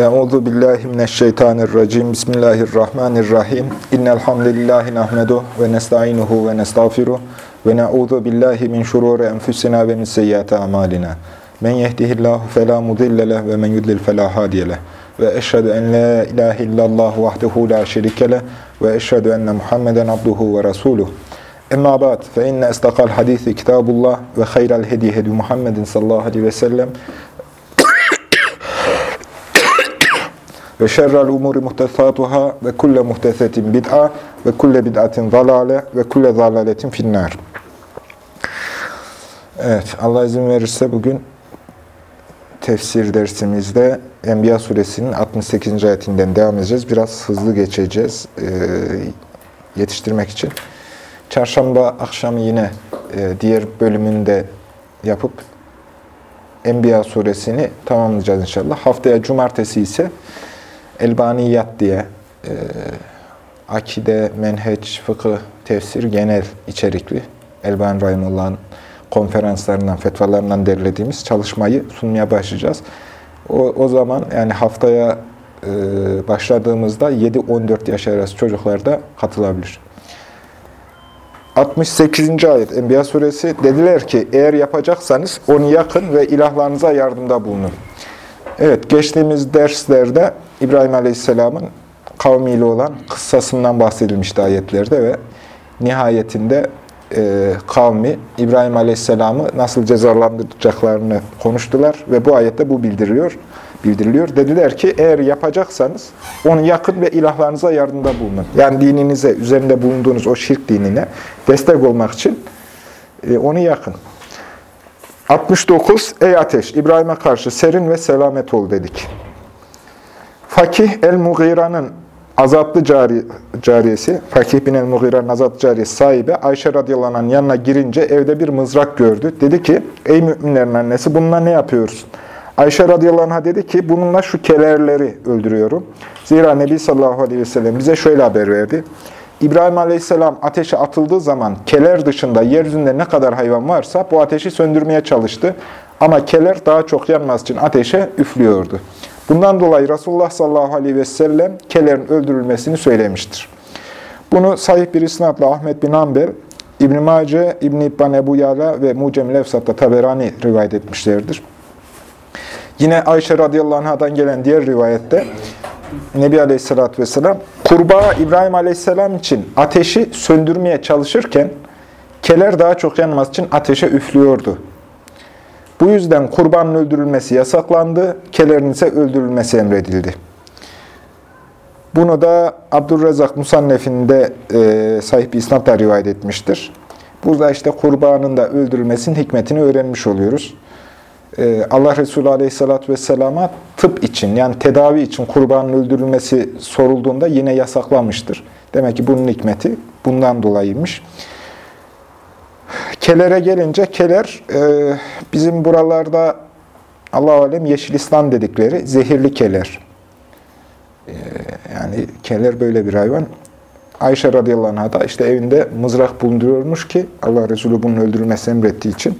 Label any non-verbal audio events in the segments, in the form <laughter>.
Euzu billahi mineşşeytanirracim. Bismillahirrahmanirrahim. İnnel hamdelellahi nahmedu ve nestainuhu ve nestağfiruh ve na'udzu billahi min şururi enfusina ve min seyyiati amalina. Men yehdihillahu fela mudille ve men yudlil fela hadiye. Ve eşhedü en la ilahe illallah vahdehu la şerike ve eşhedü enne Muhammeden abduhu ve resuluh. Emma ba'd fe inne istakal hadisi kitabullah ve hayral hedi hedi Muhammedin sallallahu aleyhi ve sellem ve şerrel umuri muhtesatuhâ ve kulle muhtesetin bid'a ve kulle bid'atin zalale ve kulle zalaletin finnâr. Evet, Allah izin verirse bugün tefsir dersimizde Enbiya suresinin 68. ayetinden devam edeceğiz. Biraz hızlı geçeceğiz e, yetiştirmek için. Çarşamba akşamı yine e, diğer bölümünde yapıp Enbiya suresini tamamlayacağız inşallah. Haftaya cumartesi ise Elbaniyat diye e, akide, menheç, fıkıh, tefsir genel içerikli Elbani Rahimullah'ın konferanslarından, fetvalarından derlediğimiz çalışmayı sunmaya başlayacağız. O, o zaman yani haftaya e, başladığımızda 7-14 yaş arası çocuklar da katılabilir. 68. ayet Enbiya suresi dediler ki eğer yapacaksanız onu yakın ve ilahlarınıza yardımda bulunun. Evet geçtiğimiz derslerde İbrahim Aleyhisselam'ın kavmiyle olan kıssasından bahsedilmişti ayetlerde ve nihayetinde e, kavmi İbrahim Aleyhisselam'ı nasıl cezalandıracaklarını konuştular ve bu ayette bu bildiriliyor. bildiriliyor. Dediler ki eğer yapacaksanız onu yakın ve ilahlarınıza yardımda bulunun. Yani dininize, üzerinde bulunduğunuz o şirk dinine destek olmak için e, onu yakın. 69. Ey ateş! İbrahim'e karşı serin ve selamet ol dedik. Fakih el-Mughira'nın azatlı cari, cariyesi, Fakih bin el-Mughira'nın azatlı cariyesi sahibi Ayşe radıyallahu anh'ın yanına girince evde bir mızrak gördü. Dedi ki, ey müminlerin annesi bununla ne yapıyorsun? Ayşe radıyallahu anh'a dedi ki, bununla şu kelerleri öldürüyorum. Zira Nebi sallallahu aleyhi ve sellem bize şöyle haber verdi. İbrahim aleyhisselam ateşe atıldığı zaman keler dışında yeryüzünde ne kadar hayvan varsa bu ateşi söndürmeye çalıştı. Ama keler daha çok yanmaz için ateşe üflüyordu. Bundan dolayı Resulullah sallallahu aleyhi ve sellem kelerin öldürülmesini söylemiştir. Bunu sahih bir isnatla Ahmet bin Ambel, İbn-i Mace, İbn-i İbban Ebu Yala ve Mucem Lefsat'ta Taberani rivayet etmişlerdir. Yine Ayşe radıyallahu anh'dan gelen diğer rivayette Nebi Aleyhisselatü Vesselam, kurbağa İbrahim Aleyhisselam için ateşi söndürmeye çalışırken, keler daha çok yanması için ateşe üflüyordu. Bu yüzden kurbanın öldürülmesi yasaklandı, kelerin ise öldürülmesi emredildi. Bunu da Abdurrezzak Musannef'inde e, sahip isnatla rivayet etmiştir. Burada işte kurbanın da öldürülmesinin hikmetini öğrenmiş oluyoruz. Allah Resulü Aleyhisselatü Vesselam'a tıp için yani tedavi için kurbanın öldürülmesi sorulduğunda yine yasaklamıştır. Demek ki bunun hikmeti bundan dolayıymış. Kelere gelince keler bizim buralarda Allah-u Alem yeşilistan dedikleri zehirli keler. Yani keler böyle bir hayvan. Ayşe radıyallahu anh'a da işte evinde mızrak bulunduruyormuş ki Allah Resulü bunun öldürülmesi emrettiği için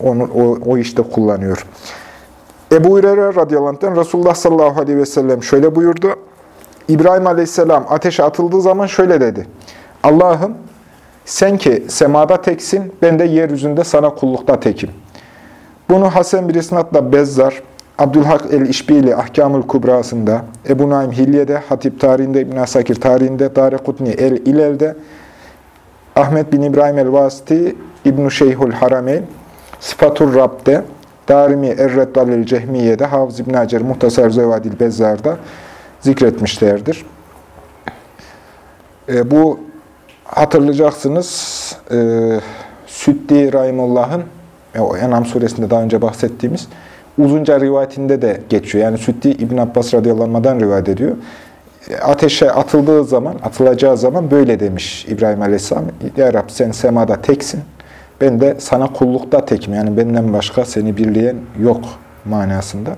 onu o, o işte kullanıyor. Ebu Hureyre radıyallahu anh'tan Resulullah sallallahu aleyhi ve sellem şöyle buyurdu. İbrahim aleyhisselam ateşe atıldığı zaman şöyle dedi. Allah'ım sen ki semada teksin, ben de yeryüzünde sana kullukta tekim. Bunu Hasan bir isnatla Bezzar, Abdülhak el-İşbili Ahkamül Kubrasında, Ebu Naim Hilye'de, Hatip tarihinde, İbn Asakir tarihinde, Darekutni el-İlel'de, Ahmet bin İbrahim el-Vasiti, İbn-i Şeyhül Harameyn, Sıfatur Rab'de, Darimi Erreddalil Cehmiye'de, Hafız İbn Hacer Muhtasar Zevadil Bezzar'da zikretmişlerdir. E, bu hatırlayacaksınız e, Süddi Rahimullah'ın e, Enam suresinde daha önce bahsettiğimiz uzunca rivayetinde de geçiyor. Yani Süddi İbn Abbas radıyallahu rivayet ediyor. Ateşe atıldığı zaman, atılacağı zaman böyle demiş İbrahim Aleyhisselam. Ya Rab sen semada teksin, ben de sana kullukta tekim. Yani benden başka seni birleyen yok manasında.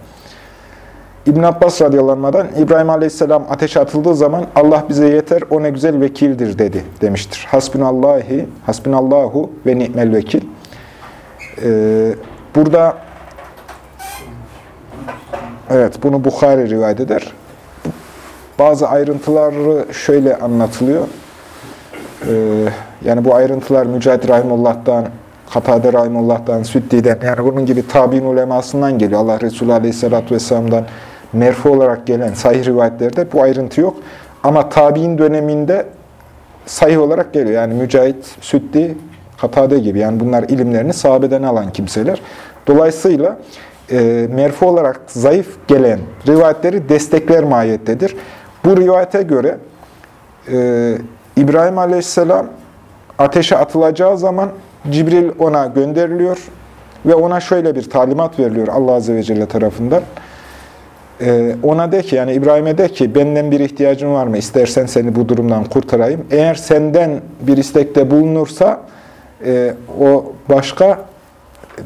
İbn Abbas radıyallahu İbrahim aleyhisselam ateşe atıldığı zaman Allah bize yeter, o ne güzel vekildir dedi demiştir. Hasbinallahi, hasbinallahu ve ni'mel vekil. Ee, burada Evet, bunu Bukhari rivayet eder. Bazı ayrıntıları şöyle anlatılıyor. Ee, yani bu ayrıntılar Mücahit Rahimullah'tan, Katade Rahimullah'tan, Süddi'den, yani bunun gibi tabi'in ulemasından geliyor. Allah Resulü Aleyhisselatü Vesselam'dan merfu olarak gelen sahih rivayetlerde bu ayrıntı yok. Ama tabi'in döneminde sahih olarak geliyor. Yani Mücahit, Süddi, Katade gibi. Yani bunlar ilimlerini sahabeden alan kimseler. Dolayısıyla e, merfu olarak zayıf gelen rivayetleri destekler mahiyettedir. Bu rivayete göre e, İbrahim Aleyhisselam ateşe atılacağı zaman Cibril ona gönderiliyor ve ona şöyle bir talimat veriliyor Allah Azze ve Celle tarafından. E, ona de ki, yani İbrahim'e de ki, benden bir ihtiyacın var mı? İstersen seni bu durumdan kurtarayım. Eğer senden bir istekte bulunursa, e, o başka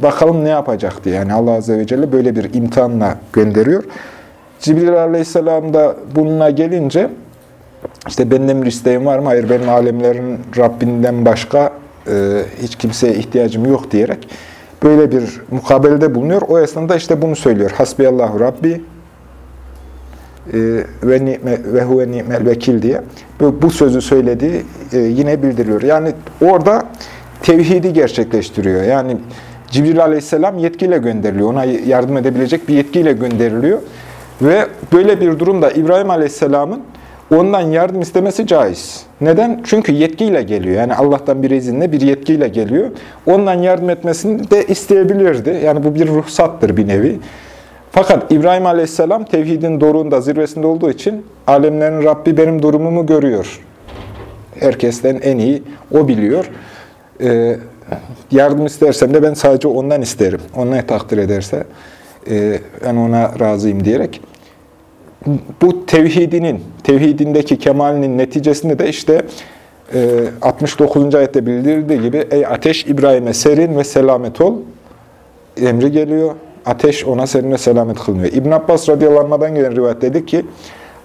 bakalım ne yapacak diye. Yani Allah Azze ve Celle böyle bir imtihanla gönderiyor. Cibril Aleyhisselam da bununla gelince işte benden bir isteğim var mı? Hayır benim alemlerin Rabbinden başka e, hiç kimseye ihtiyacım yok diyerek böyle bir mukabelede bulunuyor. O esnada işte bunu söylüyor. Hasbiyallahu Rabbi e, ve ni'me ve huve ni'mel vekil diye bu, bu sözü söylediği e, yine bildiriyor. Yani orada tevhidi gerçekleştiriyor. Yani Cibril aleyhisselam yetkiyle gönderiliyor. Ona yardım edebilecek bir yetkiyle gönderiliyor. Ve böyle bir durumda İbrahim aleyhisselamın ondan yardım istemesi caiz. Neden? Çünkü yetkiyle geliyor. Yani Allah'tan bir izinle bir yetkiyle geliyor. Ondan yardım etmesini de isteyebilirdi. Yani bu bir ruhsattır bir nevi. Fakat İbrahim aleyhisselam tevhidin doruğunda, zirvesinde olduğu için alemlerin Rabbi benim durumumu görüyor. Herkesten en iyi o biliyor. Ee, yardım istersem de ben sadece ondan isterim. Ondan takdir ederse e, ben ona razıyım diyerek. Bu tevhidinin, tevhidindeki kemalinin neticesinde de işte e, 69. ayette bildirildiği gibi Ey ateş İbrahim'e serin ve selamet ol emri geliyor. Ateş ona serin ve selamet kılınıyor. İbn Abbas radıyallahu gelen rivayet dedi ki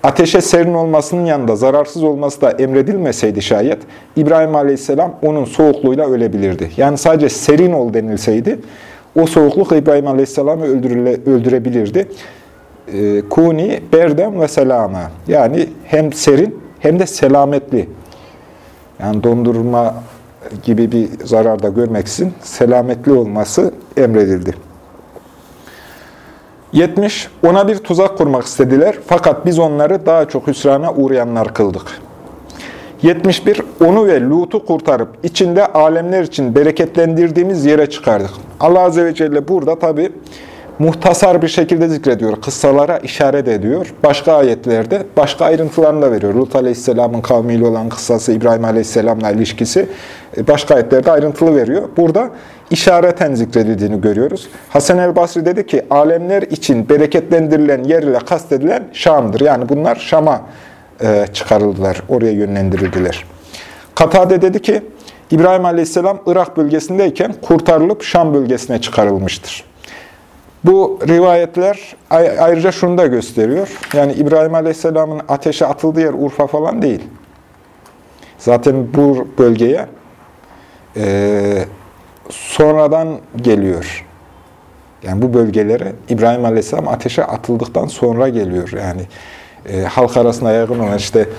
Ateşe serin olmasının yanında zararsız olması da emredilmeseydi şayet, İbrahim Aleyhisselam onun soğukluğuyla ölebilirdi. Yani sadece serin ol denilseydi, o soğukluk İbrahim Aleyhisselam'ı öldürebilirdi. Ee, Kuni, berdem ve selama. Yani hem serin hem de selametli. Yani dondurma gibi bir zarar da görmeksizin selametli olması emredildi. 70. Ona bir tuzak kurmak istediler. Fakat biz onları daha çok hüsrana uğrayanlar kıldık. 71. Onu ve Lut'u kurtarıp içinde alemler için bereketlendirdiğimiz yere çıkardık. Allah Azze ve Celle burada tabi muhtasar bir şekilde zikrediyor. Kıssalara işaret ediyor. Başka ayetlerde başka ayrıntılarını da veriyor. Lut Aleyhisselam'ın kavmiyle olan kıssası, İbrahim Aleyhisselam'la ilişkisi e, başka ayetlerde ayrıntılı veriyor. Burada işareten zikredildiğini görüyoruz. Hasan el Basri dedi ki, alemler için bereketlendirilen yer ile kastedilen Şam'dır. Yani bunlar Şam'a çıkarıldılar, oraya yönlendirildiler. Katade dedi ki, İbrahim Aleyhisselam Irak bölgesindeyken kurtarılıp Şam bölgesine çıkarılmıştır. Bu rivayetler ayrıca şunu da gösteriyor. Yani İbrahim Aleyhisselam'ın ateşe atıldığı yer Urfa falan değil. Zaten bu bölgeye e, sonradan geliyor. Yani bu bölgelere İbrahim Aleyhisselam ateşe atıldıktan sonra geliyor. Yani e, halk arasında yaygın olan işte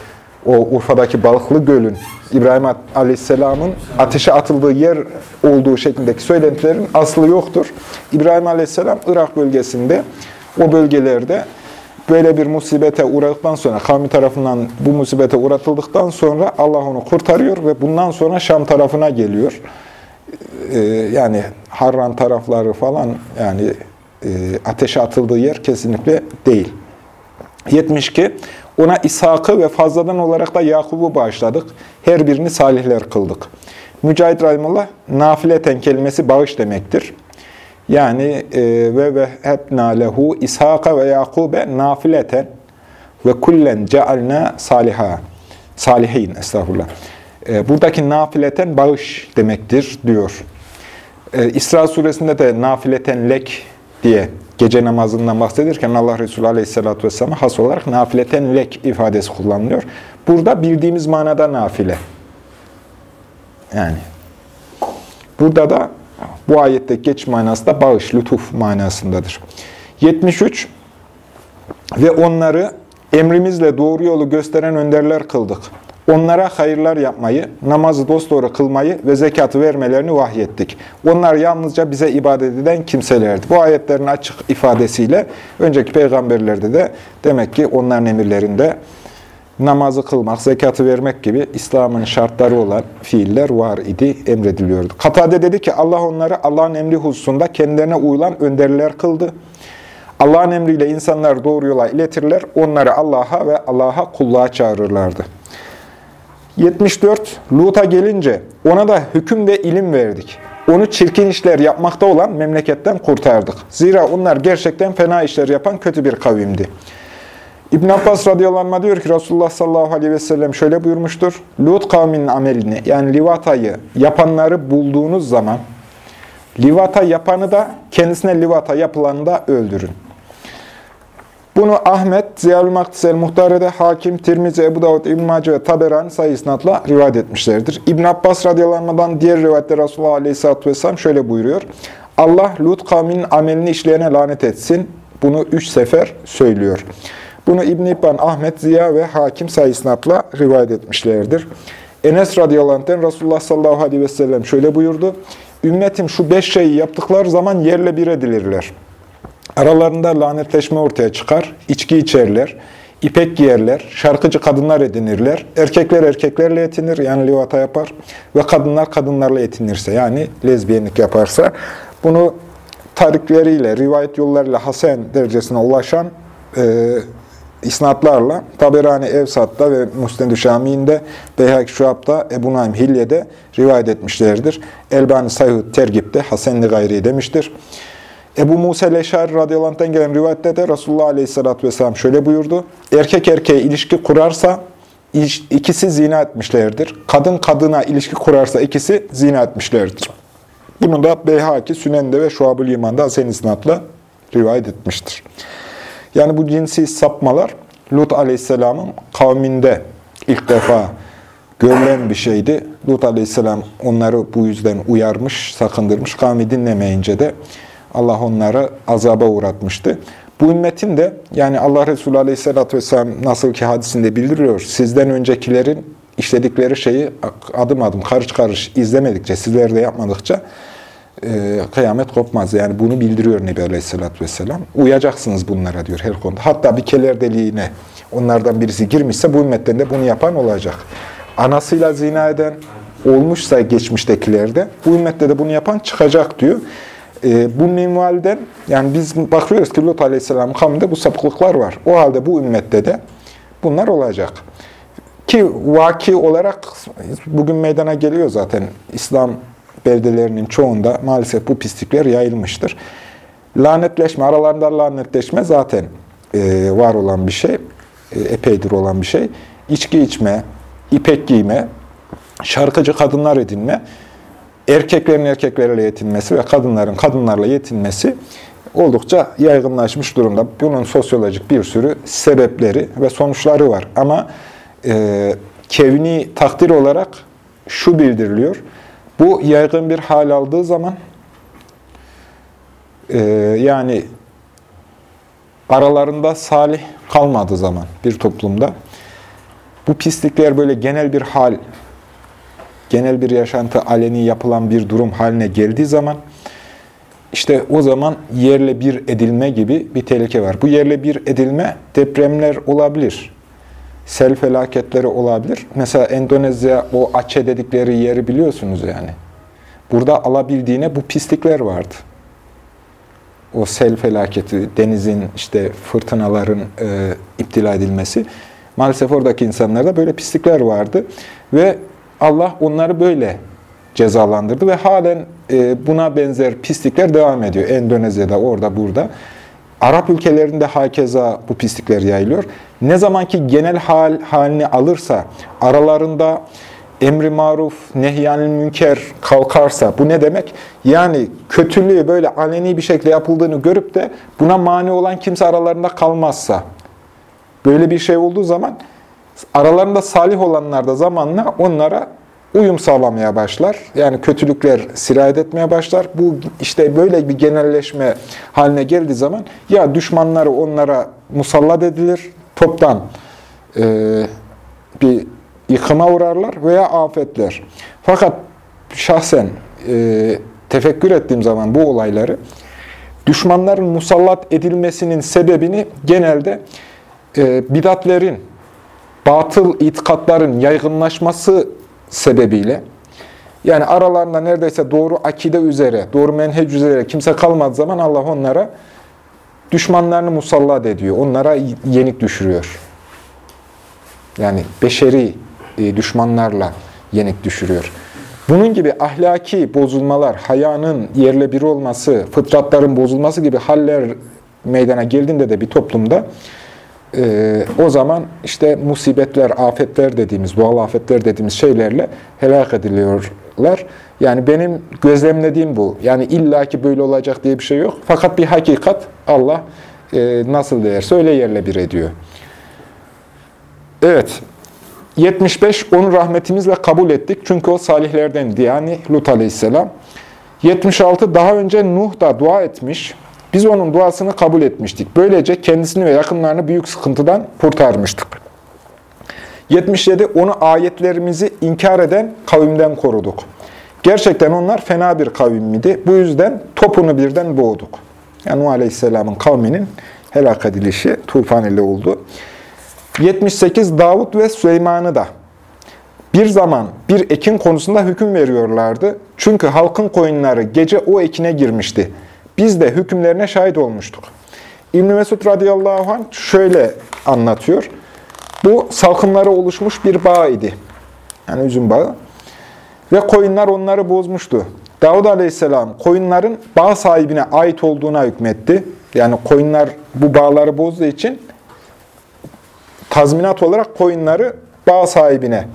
o Urfa'daki Balıklı Göl'ün İbrahim Aleyhisselam'ın ateşe atıldığı yer olduğu şeklindeki söylentilerin aslı yoktur. İbrahim Aleyhisselam Irak bölgesinde o bölgelerde böyle bir musibete uğradıktan sonra, kavmi tarafından bu musibete uğratıldıktan sonra Allah onu kurtarıyor ve bundan sonra Şam tarafına geliyor. Ee, yani Harran tarafları falan yani e, ateşe atıldığı yer kesinlikle değil. 72. Ona İshak'ı ve fazladan olarak da Yakub'u bağışladık. Her birini salihler kıldık. Mücahit Rahimullah, nafileten kelimesi bağış demektir. Yani e, ve ve hebna lehu İshak'a ve Yakub'e nafileten ve kullen cealna saliha. Salihin, estağfurullah. E, buradaki nafileten bağış demektir diyor. E, İsra suresinde de nafileten lek diye gece namazından bahsedirken Allah Resulü Aleyhisselatü Vesselam'a has olarak nafileten lek ifadesi kullanılıyor. Burada bildiğimiz manada nafile. Yani burada da bu ayette geç manası da bağış, lütuf manasındadır. 73. Ve onları emrimizle doğru yolu gösteren önderler kıldık. Onlara hayırlar yapmayı, namazı dosdoğru kılmayı ve zekatı vermelerini vahyettik. Onlar yalnızca bize ibadet eden kimselerdi. Bu ayetlerin açık ifadesiyle önceki peygamberlerde de demek ki onların emirlerinde namazı kılmak, zekatı vermek gibi İslam'ın şartları olan fiiller var idi, emrediliyordu. Katade dedi ki Allah onları Allah'ın emri hususunda kendilerine uyulan önderler kıldı. Allah'ın emriyle insanlar doğru yola iletirler, onları Allah'a ve Allah'a kulluğa çağırırlardı. 74. Lut'a gelince ona da hüküm ve ilim verdik. Onu çirkin işler yapmakta olan memleketten kurtardık. Zira onlar gerçekten fena işler yapan kötü bir kavimdi. İbn Abbas radıyallahu diyor ki Resulullah sallallahu aleyhi ve sellem şöyle buyurmuştur. Lut kavminin amelini yani livatayı yapanları bulduğunuz zaman livata yapanı da kendisine livata yapılanı da öldürün. Bunu Ahmet, Ziyal-ı Maktisel Muhtare'de Hakim, Tirmizi, Ebu Davud, İbn-i Mace ve Taberani sayı isnatla rivayet etmişlerdir. İbn Abbas radıyallahu diğer rivayette Resulullah aleyhisselatü vesselam şöyle buyuruyor. Allah Lut kavminin amelini işleyene lanet etsin. Bunu üç sefer söylüyor. Bunu İbn İbban, Ahmet, Ziya ve Hakim sayı isnatla rivayet etmişlerdir. Enes radıyallahu Resulullah sallallahu aleyhi ve sellem şöyle buyurdu. Ümmetim şu beş şeyi yaptıkları zaman yerle bir edilirler. Aralarında lanetleşme ortaya çıkar, içki içerler, ipek giyerler, şarkıcı kadınlar edinirler, erkekler erkeklerle yetinir, yani livata yapar ve kadınlar kadınlarla yetinirse, yani lezbiyenlik yaparsa, bunu tarikleriyle, rivayet yollarıyla Hasan derecesine ulaşan e, isnatlarla Taberani Evsat'ta ve Musned-i Şami'inde, Beyhak Şuab'da, Ebu Naim Hilye'de rivayet etmişlerdir. Elbani Sayhud Tergib'de Hasenli Gayri demiştir. Ebu Musa Leşari radıyallahu gelen rivayette de Resulullah aleyhissalatü vesselam şöyle buyurdu. Erkek erkeğe ilişki kurarsa ikisi zina etmişlerdir. Kadın kadına ilişki kurarsa ikisi zina etmişlerdir. Bunu da Beyhaki, Sünen'de ve Şuab-ül İman'da Hasen rivayet etmiştir. Yani bu cinsi sapmalar Lut aleyhisselamın kavminde ilk defa görülen bir şeydi. Lut aleyhisselam onları bu yüzden uyarmış, sakındırmış. Kavmi dinlemeyince de Allah onları azaba uğratmıştı. Bu ümmetin de yani Allah Resulü Aleyhisselatü Vesselam nasıl ki hadisinde bildiriyor, sizden öncekilerin işledikleri şeyi adım adım, karış karış izlemedikçe, sizler de yapmadıkça e, kıyamet kopmaz. Yani bunu bildiriyor Nebi Aleyhisselatü Vesselam. Uyacaksınız bunlara diyor her konuda. Hatta bir keler deliğine onlardan birisi girmişse bu ümmetten de bunu yapan olacak. Anasıyla zina eden olmuşsa geçmiştekilerde bu ümmette de bunu yapan çıkacak diyor. E, bu minvalden yani biz bakıyoruz ki Lut Aleyhisselam'ın kavminde bu sapıklıklar var. O halde bu ümmette de bunlar olacak. Ki vaki olarak bugün meydana geliyor zaten. İslam beldelerinin çoğunda maalesef bu pislikler yayılmıştır. Lanetleşme, aralarında lanetleşme zaten e, var olan bir şey, e, epeydir olan bir şey. İçki içme, ipek giyme, şarkıcı kadınlar edinme, erkeklerin erkeklerle yetinmesi ve kadınların kadınlarla yetinmesi oldukça yaygınlaşmış durumda. Bunun sosyolojik bir sürü sebepleri ve sonuçları var. Ama e, kevni takdir olarak şu bildiriliyor. Bu yaygın bir hal aldığı zaman e, yani aralarında salih kalmadığı zaman bir toplumda bu pislikler böyle genel bir hal genel bir yaşantı aleni yapılan bir durum haline geldiği zaman işte o zaman yerle bir edilme gibi bir tehlike var. Bu yerle bir edilme depremler olabilir. Sel felaketleri olabilir. Mesela Endonezya o Aceh dedikleri yeri biliyorsunuz yani. Burada alabildiğine bu pislikler vardı. O sel felaketi, denizin işte fırtınaların e, iptila edilmesi. Maalesef oradaki insanlarda böyle pislikler vardı. Ve Allah onları böyle cezalandırdı ve halen e, buna benzer pislikler devam ediyor. Endonezya'da, orada, burada. Arap ülkelerinde hakeza bu pislikler yayılıyor. Ne zaman ki genel hal halini alırsa, aralarında emri maruf, nehyanil münker kalkarsa, bu ne demek? Yani kötülüğü böyle aleni bir şekilde yapıldığını görüp de buna mani olan kimse aralarında kalmazsa, böyle bir şey olduğu zaman aralarında salih olanlar da zamanla onlara uyum sağlamaya başlar. Yani kötülükler sirayet etmeye başlar. Bu işte böyle bir genelleşme haline geldiği zaman ya düşmanları onlara musallat edilir, toptan e, bir yıkıma uğrarlar veya afetler. Fakat şahsen e, tefekkür ettiğim zaman bu olayları düşmanların musallat edilmesinin sebebini genelde e, bidatlerin, batıl itikatların yaygınlaşması sebebiyle yani aralarında neredeyse doğru akide üzere, doğru menhec üzere kimse kalmadığı zaman Allah onlara düşmanlarını musallat ediyor. Onlara yenik düşürüyor. Yani beşeri e, düşmanlarla yenik düşürüyor. Bunun gibi ahlaki bozulmalar, hayanın yerle bir olması, fıtratların bozulması gibi haller meydana geldiğinde de bir toplumda e, o zaman işte musibetler, afetler dediğimiz, doğal afetler dediğimiz şeylerle helak ediliyorlar. Yani benim gözlemlediğim bu. Yani illaki böyle olacak diye bir şey yok. Fakat bir hakikat Allah e, nasıl değerse öyle yerle bir ediyor. Evet. 75. Onu rahmetimizle kabul ettik. Çünkü o salihlerdendi. Yani Lut aleyhisselam. 76. Daha önce Nuh da dua etmiş. Biz onun duasını kabul etmiştik. Böylece kendisini ve yakınlarını büyük sıkıntıdan kurtarmıştık. 77. Onu ayetlerimizi inkar eden kavimden koruduk. Gerçekten onlar fena bir kavim idi. Bu yüzden topunu birden boğduk. Yani Nuh Aleyhisselam'ın kavminin helak edilişi tufan ile oldu. 78 Davut ve Süleyman'ı da bir zaman bir ekin konusunda hüküm veriyorlardı. Çünkü halkın koyunları gece o ekine girmişti. Biz de hükümlerine şahit olmuştuk. İbn-i Mesud radıyallahu anh şöyle anlatıyor. Bu salkımları oluşmuş bir bağ idi. Yani üzüm bağı. Ve koyunlar onları bozmuştu. Davud aleyhisselam koyunların bağ sahibine ait olduğuna hükmetti. Yani koyunlar bu bağları bozduğu için tazminat olarak koyunları bağ sahibine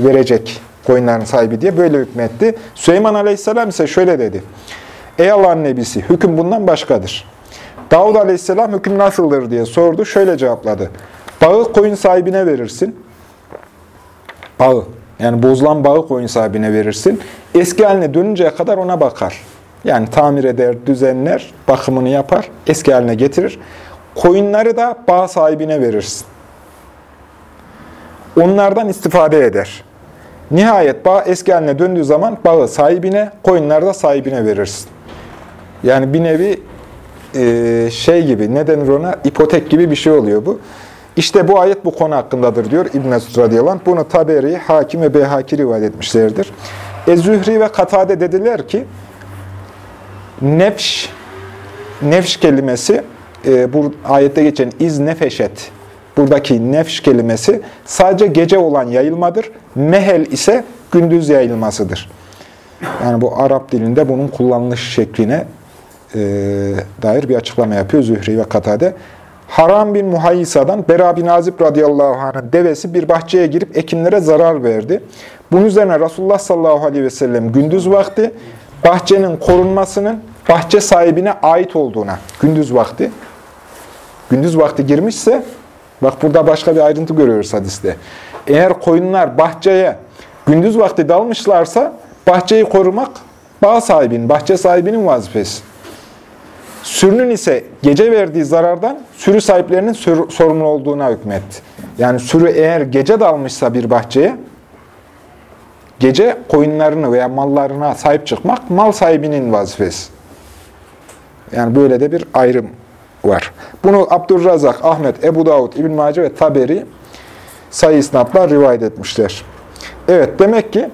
verecek koyunların sahibi diye böyle hükmetti. Süleyman aleyhisselam ise şöyle dedi. Ey Allah'ın nebisi, hüküm bundan başkadır. Davud aleyhisselam hüküm nasıldır diye sordu. Şöyle cevapladı. Bağı koyun sahibine verirsin. Bağı. Yani bozulan bağı koyun sahibine verirsin. Eski haline dönünceye kadar ona bakar. Yani tamir eder, düzenler, bakımını yapar, eski haline getirir. Koyunları da bağ sahibine verirsin. Onlardan istifade eder. Nihayet bağ eski haline döndüğü zaman bağı sahibine, koyunları da sahibine verirsin. Yani bir nevi e, şey gibi, ne denir ona? İpotek gibi bir şey oluyor bu. İşte bu ayet bu konu hakkındadır diyor İbn-i Mesud radıyallahu. Bunu Taberi, Hakim ve Beyhaki rivayet etmişlerdir. Ezühri ve Katade dediler ki, nefş, nefş kelimesi, e, bu ayette geçen iz nefeşet, buradaki nefş kelimesi sadece gece olan yayılmadır. Mehel ise gündüz yayılmasıdır. Yani bu Arap dilinde bunun kullanılış şekline e, dair bir açıklama yapıyor Zühri ve Katade. Haram bin Muhayyisa'dan Bera bin Azib radıyallahu anh'ın devesi bir bahçeye girip ekinlere zarar verdi. Bunun üzerine Resulullah sallallahu aleyhi ve sellem gündüz vakti bahçenin korunmasının bahçe sahibine ait olduğuna, gündüz vakti, gündüz vakti girmişse, bak burada başka bir ayrıntı görüyoruz hadiste. Eğer koyunlar bahçeye gündüz vakti dalmışlarsa, bahçeyi korumak bağ sahibinin, bahçe sahibinin vazifesi. Sürünün ise gece verdiği zarardan sürü sahiplerinin sür, sorumlu olduğuna hükmetti. Yani sürü eğer gece dalmışsa bir bahçeye, gece koyunlarını veya mallarına sahip çıkmak mal sahibinin vazifesi. Yani böyle de bir ayrım var. Bunu Abdurrazak, Ahmet, Ebu Davud, İbn Mace ve Taberi sayı isnatla rivayet etmişler. Evet, demek ki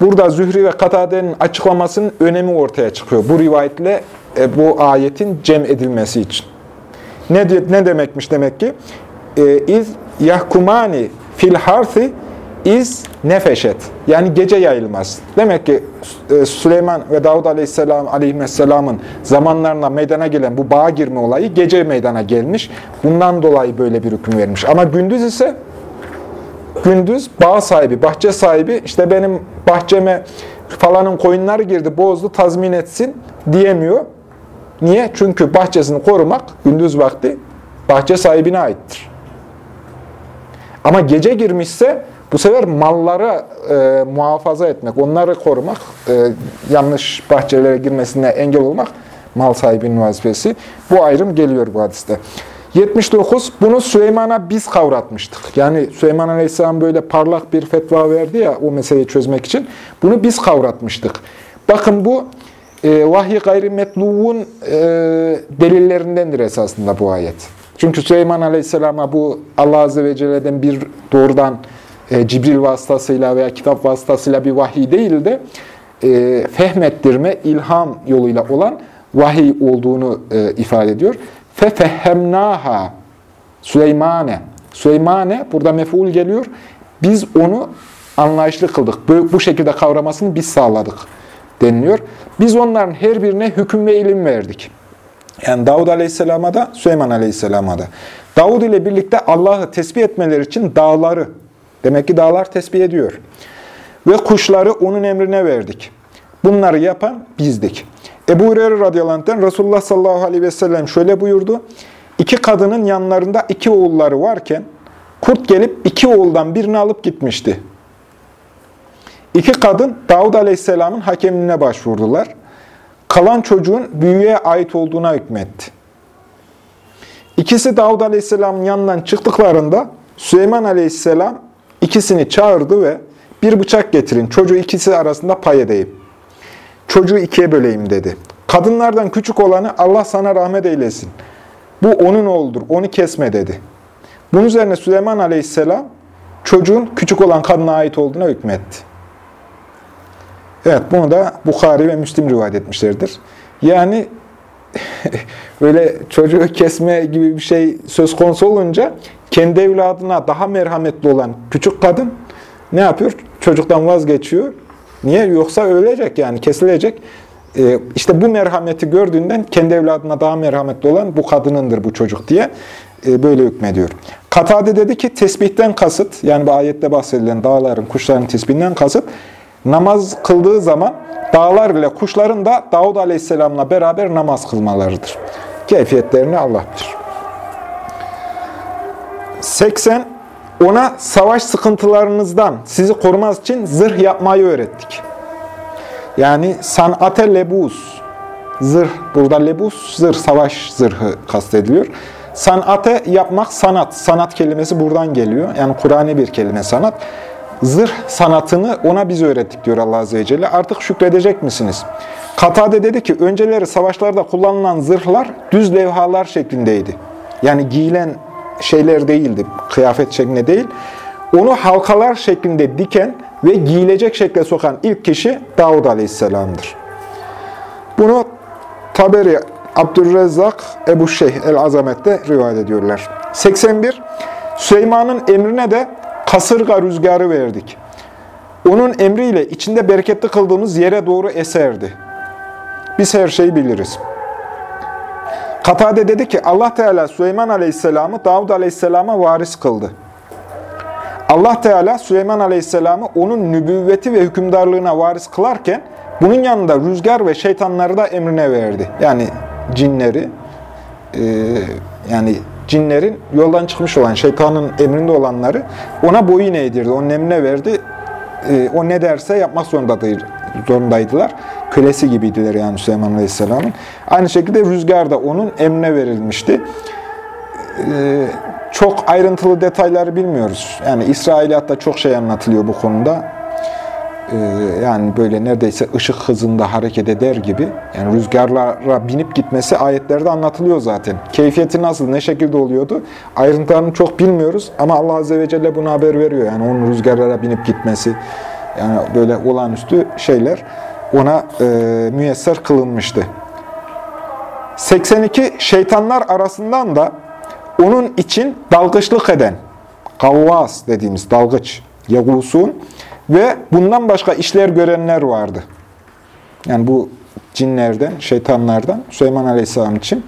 burada Zühri ve Katade'nin açıklamasının önemi ortaya çıkıyor. Bu rivayetle e, bu ayetin cem edilmesi için. Ne, ne demekmiş demek ki? E, iz yahkumani fil harfi iz nefeşet. Yani gece yayılmaz. Demek ki e, Süleyman ve Davud aleyhisselam aleyhisselamın zamanlarında meydana gelen bu bağa girme olayı gece meydana gelmiş. Bundan dolayı böyle bir hüküm vermiş. Ama gündüz ise gündüz bağ sahibi, bahçe sahibi işte benim bahçeme falanın koyunları girdi, bozdu, tazmin etsin diyemiyor. Niye? Çünkü bahçesini korumak gündüz vakti bahçe sahibine aittir. Ama gece girmişse Bu sefer malları e, muhafaza etmek, onları korumak, e, yanlış bahçelere girmesine engel olmak mal sahibinin vazifesi. Bu ayrım geliyor bu hadiste. 79. Bunu Süleyman'a biz kavratmıştık. Yani Süleyman Aleyhisselam böyle parlak bir fetva verdi ya o meseleyi çözmek için. Bunu biz kavratmıştık. Bakın bu e, vahiy gayrimetluvun e, delillerindendir esasında bu ayet. Çünkü Süleyman Aleyhisselam'a bu Allah Azze ve Celle'den bir doğrudan e, Cibril vasıtasıyla veya kitap vasıtasıyla bir vahiy değil de e, fehmettirme, ilham yoluyla olan vahiy olduğunu e, ifade ediyor. Fefehemnaha Süleymane. Süleymane burada mef'ul geliyor. Biz onu anlayışlı kıldık. Bu, bu şekilde kavramasını biz sağladık deniliyor. Biz onların her birine hüküm ve ilim verdik. Yani Davud Aleyhisselam'a da Süleyman Aleyhisselam'a da. Davud ile birlikte Allah'ı tesbih etmeleri için dağları, demek ki dağlar tesbih ediyor. Ve kuşları onun emrine verdik. Bunları yapan bizdik. Ebu Hureyre radıyallahu anh'ten Resulullah sallallahu aleyhi ve sellem şöyle buyurdu. İki kadının yanlarında iki oğulları varken kurt gelip iki oğuldan birini alıp gitmişti. İki kadın Davud aleyhisselamın hakemliğine başvurdular. Kalan çocuğun büyüye ait olduğuna hükmetti. İkisi Davud aleyhisselamın yanından çıktıklarında Süleyman aleyhisselam ikisini çağırdı ve bir bıçak getirin çocuğu ikisi arasında pay edeyim. Çocuğu ikiye böleyim dedi. Kadınlardan küçük olanı Allah sana rahmet eylesin. Bu onun oğludur, onu kesme dedi. Bunun üzerine Süleyman aleyhisselam çocuğun küçük olan kadına ait olduğuna hükmetti. Evet, bunu da Bukhari ve Müslim rivayet etmişlerdir. Yani <laughs> böyle çocuğu kesme gibi bir şey söz konusu olunca kendi evladına daha merhametli olan küçük kadın ne yapıyor? Çocuktan vazgeçiyor. Niye? Yoksa ölecek yani kesilecek. Ee, işte bu merhameti gördüğünden kendi evladına daha merhametli olan bu kadınındır bu çocuk diye e, böyle hükmediyor. Katade dedi ki tesbihten kasıt yani bu ayette bahsedilen dağların, kuşların tesbihinden kasıt namaz kıldığı zaman dağlar ile kuşların da Davud Aleyhisselam'la beraber namaz kılmalarıdır. Keyfiyetlerini Allah bilir. 80. Ona savaş sıkıntılarınızdan sizi korumaz için zırh yapmayı öğrettik. Yani sanate lebus, zırh, burada lebus, zırh, savaş zırhı kastediliyor. Sanate yapmak sanat, sanat kelimesi buradan geliyor. Yani Kur'an'i bir kelime sanat. Zırh sanatını ona biz öğrettik diyor Allah Azze ve Celle. Artık şükredecek misiniz? Katade dedi ki, önceleri savaşlarda kullanılan zırhlar düz levhalar şeklindeydi. Yani giyilen şeyler değildi, kıyafet şeklinde değil. Onu halkalar şeklinde diken ve giyilecek şekle sokan ilk kişi Davud Aleyhisselam'dır. Bunu Taberi, Abdülrezzak, Ebu Şeyh el-Azamet'te rivayet ediyorlar. 81. Süleyman'ın emrine de kasırga rüzgarı verdik. Onun emriyle içinde bereketli kıldığımız yere doğru eserdi. Biz her şeyi biliriz. Katade dedi ki Allah Teala Süleyman Aleyhisselam'ı Davud Aleyhisselam'a varis kıldı. Allah Teala Süleyman Aleyhisselam'ı onun nübüvveti ve hükümdarlığına varis kılarken bunun yanında rüzgar ve şeytanları da emrine verdi. Yani cinleri, e, yani cinlerin yoldan çıkmış olan, şeytanın emrinde olanları ona boyun eğdirdi, onun emrine verdi. E, o ne derse yapmak zorundaydılar. Kölesi gibiydiler yani Süleyman Aleyhisselam'ın. Aynı şekilde rüzgar da onun emrine verilmişti. E, çok ayrıntılı detayları bilmiyoruz. Yani İsrailiyatta çok şey anlatılıyor bu konuda. Ee, yani böyle neredeyse ışık hızında hareket eder gibi. Yani rüzgarlara binip gitmesi ayetlerde anlatılıyor zaten. Keyfiyeti nasıl, ne şekilde oluyordu? Ayrıntılarını çok bilmiyoruz ama Allah Azze ve Celle bunu haber veriyor. Yani onun rüzgarlara binip gitmesi, yani böyle olağanüstü şeyler ona e, müyesser kılınmıştı. 82 şeytanlar arasından da onun için dalgıçlık eden, kavvas dediğimiz dalgıç, yegusun ve bundan başka işler görenler vardı. Yani bu cinlerden, şeytanlardan Süleyman Aleyhisselam için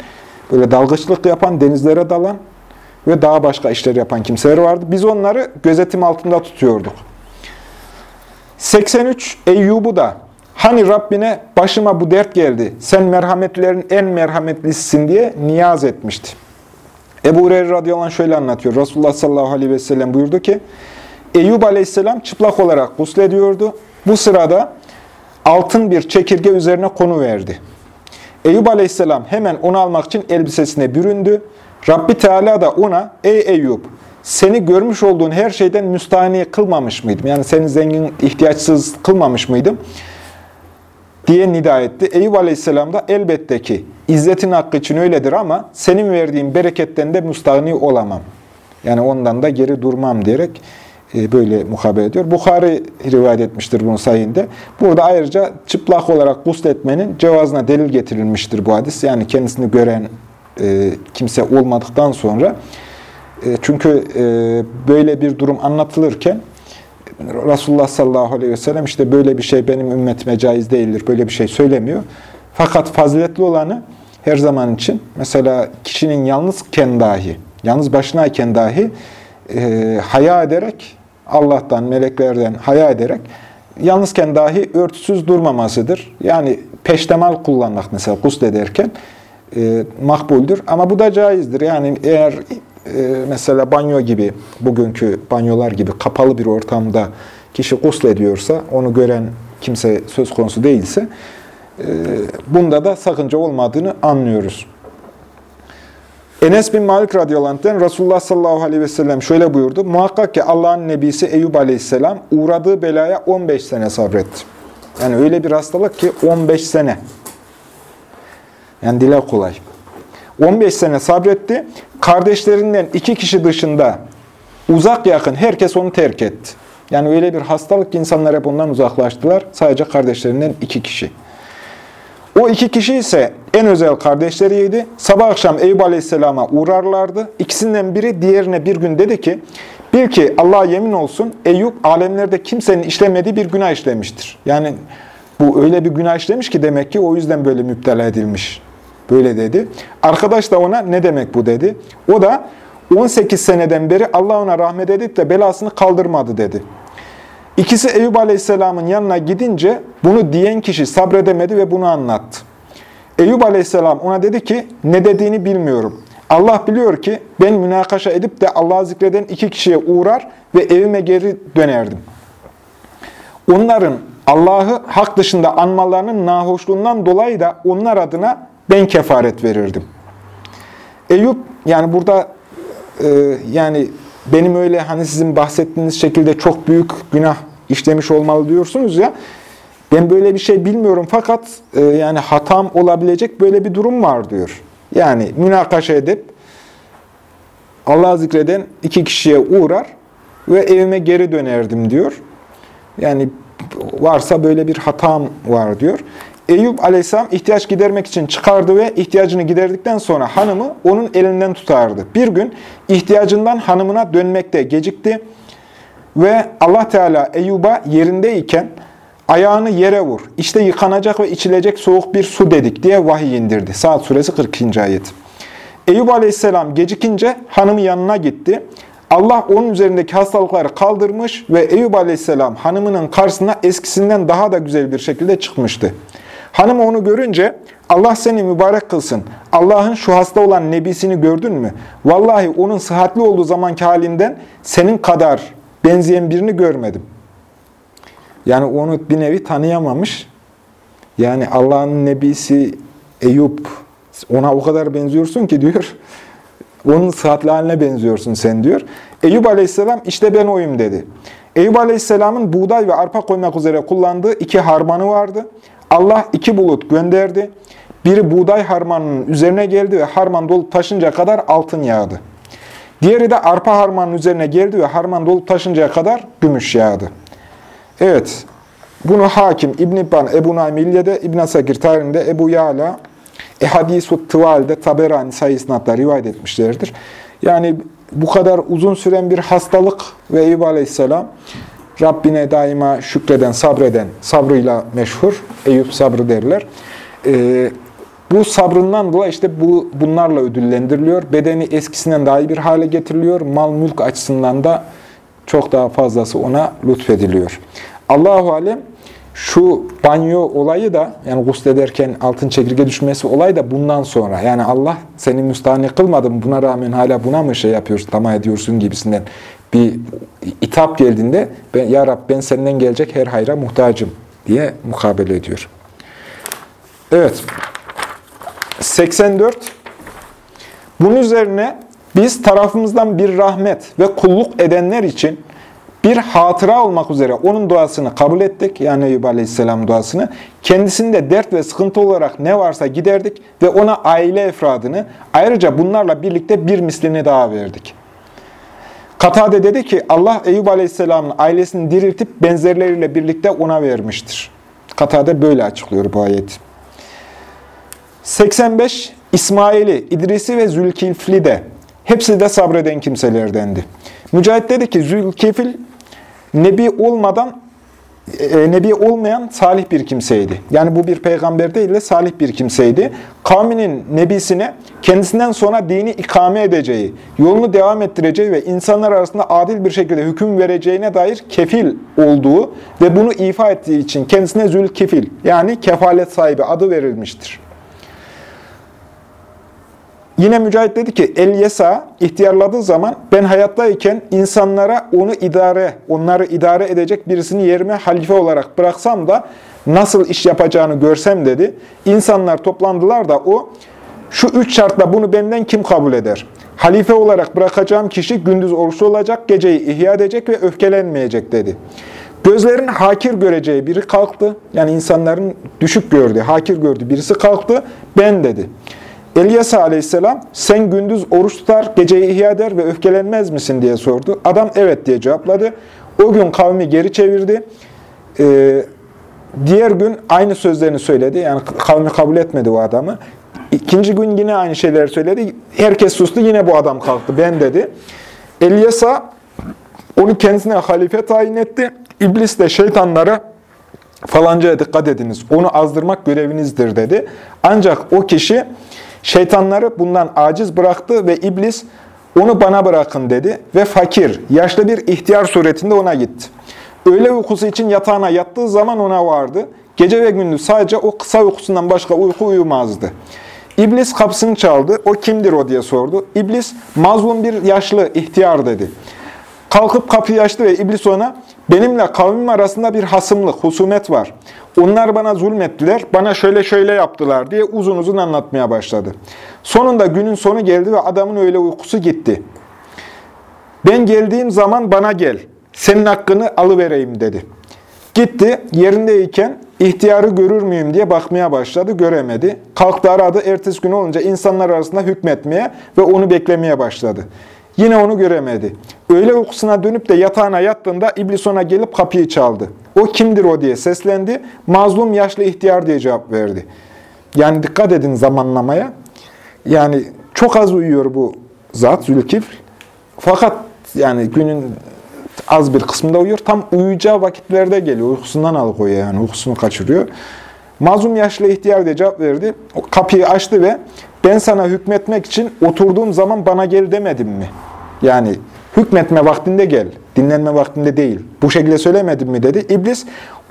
böyle dalgıçlık yapan, denizlere dalan ve daha başka işler yapan kimseler vardı. Biz onları gözetim altında tutuyorduk. 83 Eyyub'u da hani Rabbine başıma bu dert geldi, sen merhametlerin en merhametlisisin diye niyaz etmişti. Ebu Hureyre radıyallahu anh şöyle anlatıyor. Resulullah sallallahu aleyhi ve sellem buyurdu ki, Eyüp aleyhisselam çıplak olarak guslediyordu. Bu sırada altın bir çekirge üzerine konu verdi. Eyüp aleyhisselam hemen onu almak için elbisesine büründü. Rabbi Teala da ona, ey Eyüp, seni görmüş olduğun her şeyden müstahni kılmamış mıydım? Yani seni zengin, ihtiyaçsız kılmamış mıydım? diye nida etti. Eyüp Aleyhisselam da elbette ki izzetin hakkı için öyledir ama senin verdiğin bereketten de müstahni olamam. Yani ondan da geri durmam diyerek böyle muhabbet ediyor. Bukhari rivayet etmiştir bunun sayinde. Burada ayrıca çıplak olarak gusletmenin cevazına delil getirilmiştir bu hadis. Yani kendisini gören e, kimse olmadıktan sonra e, çünkü böyle bir durum anlatılırken Resulullah sallallahu aleyhi ve sellem işte böyle bir şey benim ümmetime caiz değildir. Böyle bir şey söylemiyor. Fakat faziletli olanı her zaman için mesela kişinin yalnızken dahi, yalnız başınayken dahi e, haya ederek, Allah'tan, meleklerden haya ederek yalnızken dahi örtüsüz durmamasıdır. Yani peştemal kullanmak mesela ederken e, makbuldür. Ama bu da caizdir. Yani eğer e, mesela banyo gibi, bugünkü banyolar gibi kapalı bir ortamda kişi ediyorsa, onu gören kimse söz konusu değilse, e, bunda da sakınca olmadığını anlıyoruz. Enes bin Malik radıyallahu Resulullah sallallahu aleyhi ve sellem şöyle buyurdu. Muhakkak ki Allah'ın nebisi Eyüp aleyhisselam uğradığı belaya 15 sene sabretti. Yani öyle bir hastalık ki 15 sene. Yani dile kolay. 15 sene sabretti. Kardeşlerinden iki kişi dışında uzak yakın herkes onu terk etti. Yani öyle bir hastalık ki insanlar hep ondan uzaklaştılar. Sadece kardeşlerinden iki kişi. O iki kişi ise en özel kardeşleriydi. Sabah akşam Eyüp Aleyhisselam'a uğrarlardı. İkisinden biri diğerine bir gün dedi ki, bil ki Allah'a yemin olsun Eyüp alemlerde kimsenin işlemediği bir günah işlemiştir. Yani bu öyle bir günah işlemiş ki demek ki o yüzden böyle müptela edilmiş. Böyle dedi. Arkadaş da ona ne demek bu dedi. O da 18 seneden beri Allah ona rahmet edip de belasını kaldırmadı dedi. İkisi Eyüp Aleyhisselam'ın yanına gidince bunu diyen kişi sabredemedi ve bunu anlattı. Eyüp Aleyhisselam ona dedi ki ne dediğini bilmiyorum. Allah biliyor ki ben münakaşa edip de Allah'ı zikreden iki kişiye uğrar ve evime geri dönerdim. Onların Allah'ı hak dışında anmalarının nahoşluğundan dolayı da onlar adına ben kefaret verirdim. Eyüp yani burada e, yani benim öyle hani sizin bahsettiğiniz şekilde çok büyük günah işlemiş olmalı diyorsunuz ya. Ben böyle bir şey bilmiyorum fakat e, yani hatam olabilecek böyle bir durum var diyor. Yani münakaşa edip Allah'ı zikreden iki kişiye uğrar ve evime geri dönerdim diyor. Yani varsa böyle bir hatam var diyor. Eyüp aleyhisselam ihtiyaç gidermek için çıkardı ve ihtiyacını giderdikten sonra hanımı onun elinden tutardı. Bir gün ihtiyacından hanımına dönmekte gecikti ve Allah Teala Eyüp'a yerindeyken ayağını yere vur, işte yıkanacak ve içilecek soğuk bir su dedik diye vahiy indirdi. Saat suresi 42. ayet. Eyüp aleyhisselam gecikince hanımı yanına gitti. Allah onun üzerindeki hastalıkları kaldırmış ve Eyüp aleyhisselam hanımının karşısına eskisinden daha da güzel bir şekilde çıkmıştı. Hanım onu görünce Allah seni mübarek kılsın. Allah'ın şu hasta olan nebisini gördün mü? Vallahi onun sıhhatli olduğu zamanki halinden senin kadar benzeyen birini görmedim. Yani onu bir nevi tanıyamamış. Yani Allah'ın nebisi Eyüp ona o kadar benziyorsun ki diyor. Onun sıhhatli haline benziyorsun sen diyor. Eyüp aleyhisselam işte ben oyum dedi. Eyüp aleyhisselamın buğday ve arpa koymak üzere kullandığı iki harmanı vardı. Allah iki bulut gönderdi. Biri buğday harmanının üzerine geldi ve harman dolup taşınca kadar altın yağdı. Diğeri de arpa harmanının üzerine geldi ve harman dolup taşıncaya kadar gümüş yağdı. Evet, bunu Hakim, İbn-i İbban, Ebu Naim İlye'de, İbn-i Asakir tarihinde, Ebu Yala, Ehadisut Tıval'de, Taberani sayısınatla rivayet etmişlerdir. Yani bu kadar uzun süren bir hastalık ve Eyüp Aleyhisselam Rabbine daima şükreden, sabreden, sabrıyla meşhur. Eyüp sabrı derler. Ee, bu sabrından dolayı işte bu bunlarla ödüllendiriliyor. Bedeni eskisinden daha iyi bir hale getiriliyor. Mal mülk açısından da çok daha fazlası ona lütfediliyor. Allahu alem şu banyo olayı da yani guslederken altın çekirge düşmesi olayı da bundan sonra. Yani Allah seni müstahane kılmadı buna rağmen hala buna mı şey yapıyorsun, tamah ediyorsun gibisinden bir itap geldiğinde ben, Ya Rab ben senden gelecek her hayra muhtacım diye mukabele ediyor. Evet. 84. Bunun üzerine biz tarafımızdan bir rahmet ve kulluk edenler için bir hatıra olmak üzere onun duasını kabul ettik. Yani Eyüp Aleyhisselam duasını. Kendisinde dert ve sıkıntı olarak ne varsa giderdik ve ona aile efradını ayrıca bunlarla birlikte bir mislini daha verdik. Katade dedi ki Allah Eyüp Aleyhisselam'ın ailesini diriltip benzerleriyle birlikte ona vermiştir. Katade böyle açıklıyor bu ayeti. 85 İsmail'i, İdris'i ve Zülkifli de hepsi de sabreden kimselerdendi. Mücahit dedi ki Zülkifil nebi olmadan e, nebi olmayan salih bir kimseydi. Yani bu bir peygamber değil de salih bir kimseydi. Kavminin nebisine kendisinden sonra dini ikame edeceği, yolunu devam ettireceği ve insanlar arasında adil bir şekilde hüküm vereceğine dair kefil olduğu ve bunu ifa ettiği için kendisine zülkifil yani kefalet sahibi adı verilmiştir. Yine Mücahit dedi ki, El-Yesa ihtiyarladığı zaman ben hayattayken insanlara onu idare, onları idare edecek birisini yerime halife olarak bıraksam da nasıl iş yapacağını görsem dedi. İnsanlar toplandılar da o, şu üç şartla bunu benden kim kabul eder? Halife olarak bırakacağım kişi gündüz oruçlu olacak, geceyi ihya edecek ve öfkelenmeyecek dedi. Gözlerin hakir göreceği biri kalktı. Yani insanların düşük gördüğü, hakir gördüğü birisi kalktı. Ben dedi. Elyasa aleyhisselam sen gündüz oruç tutar, geceyi ihya eder ve öfkelenmez misin diye sordu. Adam evet diye cevapladı. O gün kavmi geri çevirdi. Ee, diğer gün aynı sözlerini söyledi. Yani kavmi kabul etmedi o adamı. İkinci gün yine aynı şeyleri söyledi. Herkes sustu. Yine bu adam kalktı. Ben dedi. Elyasa onu kendisine halife tayin etti. İblis de şeytanlara falancaya dikkat ediniz. Onu azdırmak görevinizdir dedi. Ancak o kişi Şeytanları bundan aciz bıraktı ve iblis onu bana bırakın dedi ve fakir, yaşlı bir ihtiyar suretinde ona gitti. Öğle uykusu için yatağına yattığı zaman ona vardı. Gece ve gündüz sadece o kısa uykusundan başka uyku uyumazdı. İblis kapısını çaldı. O kimdir o diye sordu. İblis mazlum bir yaşlı ihtiyar dedi. Kalkıp kapıyı açtı ve iblis ona benimle kavmim arasında bir hasımlık, husumet var. Onlar bana zulmettiler, bana şöyle şöyle yaptılar diye uzun uzun anlatmaya başladı. Sonunda günün sonu geldi ve adamın öyle uykusu gitti. Ben geldiğim zaman bana gel, senin hakkını alıvereyim dedi. Gitti, yerindeyken ihtiyarı görür müyüm diye bakmaya başladı, göremedi. Kalktı aradı, ertesi gün olunca insanlar arasında hükmetmeye ve onu beklemeye başladı. Yine onu göremedi. Öğle uykusuna dönüp de yatağına yattığında iblis ona gelip kapıyı çaldı. O kimdir o diye seslendi. Mazlum yaşlı ihtiyar diye cevap verdi. Yani dikkat edin zamanlamaya. Yani çok az uyuyor bu zat Zülkifl. Fakat yani günün az bir kısmında uyuyor. Tam uyuyacağı vakitlerde geliyor. Uykusundan alıkoyuyor yani. Uykusunu kaçırıyor. Mazlum yaşlı ihtiyar diye cevap verdi. O kapıyı açtı ve ben sana hükmetmek için oturduğum zaman bana gel demedim mi? Yani hükmetme vaktinde gel, dinlenme vaktinde değil. Bu şekilde söylemedim mi dedi. İblis,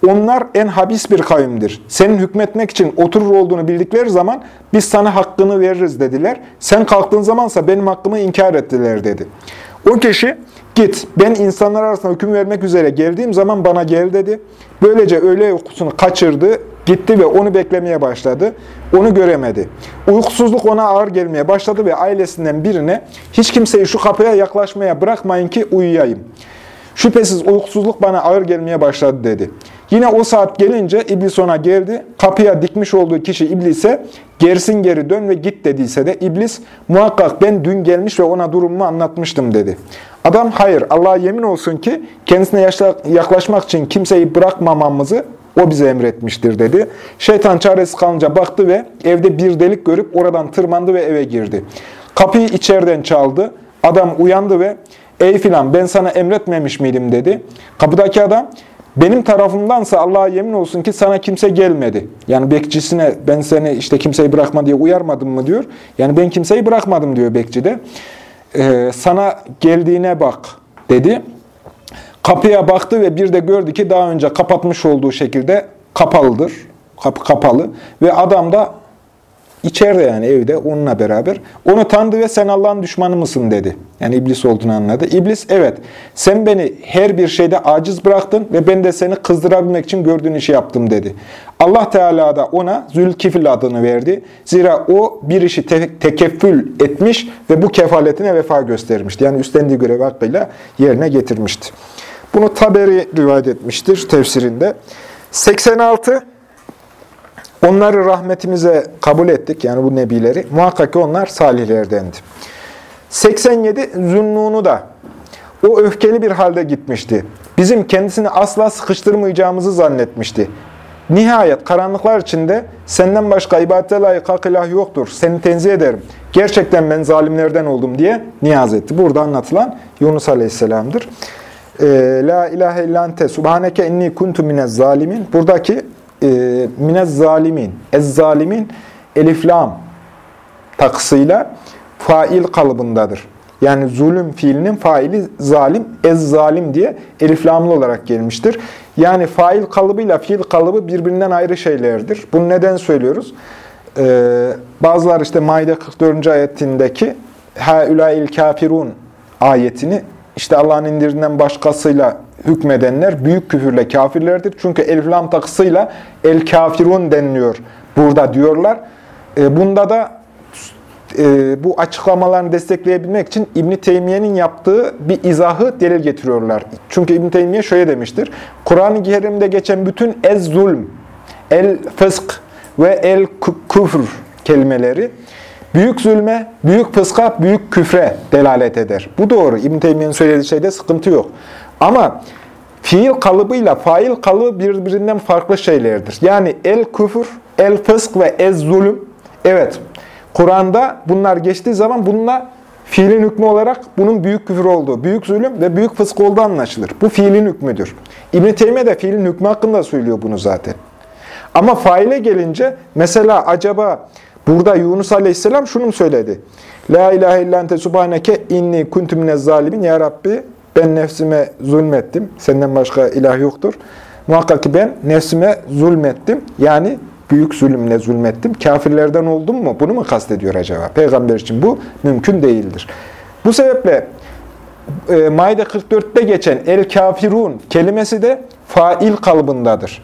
onlar en habis bir kavimdir. Senin hükmetmek için oturur olduğunu bildikleri zaman biz sana hakkını veririz dediler. Sen kalktığın zamansa benim hakkımı inkar ettiler dedi. O kişi git ben insanlar arasında hüküm vermek üzere geldiğim zaman bana gel dedi. Böylece öğle uykusunu kaçırdı, gitti ve onu beklemeye başladı. Onu göremedi. Uykusuzluk ona ağır gelmeye başladı ve ailesinden birine hiç kimseyi şu kapıya yaklaşmaya bırakmayın ki uyuyayım. Şüphesiz uykusuzluk bana ağır gelmeye başladı dedi. Yine o saat gelince iblis ona geldi. Kapıya dikmiş olduğu kişi iblise gersin geri dön ve git dediyse de iblis muhakkak ben dün gelmiş ve ona durumumu anlatmıştım dedi. Adam hayır Allah'a yemin olsun ki kendisine yaklaşmak için kimseyi bırakmamamızı o bize emretmiştir dedi. Şeytan çaresiz kalınca baktı ve evde bir delik görüp oradan tırmandı ve eve girdi. Kapıyı içeriden çaldı. Adam uyandı ve ey filan ben sana emretmemiş miydim dedi. Kapıdaki adam benim tarafımdansa Allah'a yemin olsun ki sana kimse gelmedi. Yani bekçisine ben seni işte kimseyi bırakma diye uyarmadım mı diyor. Yani ben kimseyi bırakmadım diyor bekçi de. Ee, sana geldiğine bak dedi. Kapıya baktı ve bir de gördü ki daha önce kapatmış olduğu şekilde kapalıdır. Kapı kapalı. Ve adam da içeride yani evde onunla beraber. Onu tanıdı ve sen Allah'ın düşmanı mısın dedi. Yani iblis olduğunu anladı. İblis evet sen beni her bir şeyde aciz bıraktın ve ben de seni kızdırabilmek için gördüğün işi yaptım dedi. Allah Teala da ona Zülkifil adını verdi. Zira o bir işi te tekeffül etmiş ve bu kefaletine vefa göstermişti. Yani üstlendiği görev hakkıyla yerine getirmişti. Bunu Taberi rivayet etmiştir tefsirinde. 86 Onları rahmetimize kabul ettik, yani bu nebileri. Muhakkak ki onlar salihlerdendi. 87 Zünnun'u da o öfkeli bir halde gitmişti. Bizim kendisini asla sıkıştırmayacağımızı zannetmişti. Nihayet karanlıklar içinde senden başka ibadete layık hak ilah yoktur. Seni tenzih ederim. Gerçekten ben zalimlerden oldum diye niyaz etti. Burada anlatılan Yunus Aleyhisselam'dır. Ee, La ilahe illante subhaneke inni kuntu minez zalimin. Buradaki e, minez zalimin, ez zalimin eliflam takısıyla fail kalıbındadır. Yani zulüm fiilinin faili zalim, ez zalim diye eliflamlı olarak gelmiştir. Yani fail kalıbıyla fiil kalıbı birbirinden ayrı şeylerdir. Bunu neden söylüyoruz? Ee, bazılar işte Maide 44. ayetindeki ha ulail kafirun ayetini işte Allah'ın indirinden başkasıyla hükmedenler büyük küfürle kafirlerdir. Çünkü elif lam takısıyla el kafirun deniliyor burada diyorlar. E, bunda da e, bu açıklamalarını destekleyebilmek için İbn Teymiye'nin yaptığı bir izahı delil getiriyorlar. Çünkü İbn Teymiye şöyle demiştir. Kur'an-ı Kerim'de geçen bütün ez zulm, el fısk ve el küfür kelimeleri büyük zulme, büyük fıska, büyük küfre delalet eder. Bu doğru. İbn Teymiye'nin söylediği şeyde sıkıntı yok. Ama fiil kalıbıyla fail kalıbı birbirinden farklı şeylerdir. Yani el küfür, el fısk ve ez zulüm. Evet, Kur'an'da bunlar geçtiği zaman bununla fiilin hükmü olarak bunun büyük küfür olduğu, büyük zulüm ve büyük fısk olduğu anlaşılır. Bu fiilin hükmüdür. İbn-i Teymiye de fiilin hükmü hakkında söylüyor bunu zaten. Ama faile gelince mesela acaba burada Yunus Aleyhisselam şunu mu söyledi? La ilahe illa ente subhaneke inni kuntu minez zalimin. Ya Rabbi ben nefsime zulmettim. Senden başka ilah yoktur. Muhakkak ki ben nefsime zulmettim. Yani büyük zulümle zulmettim. Kafirlerden oldum mu? Bunu mu kastediyor acaba? Peygamber için bu mümkün değildir. Bu sebeple e, Maide 44'te geçen el kafirun kelimesi de fail kalıbındadır.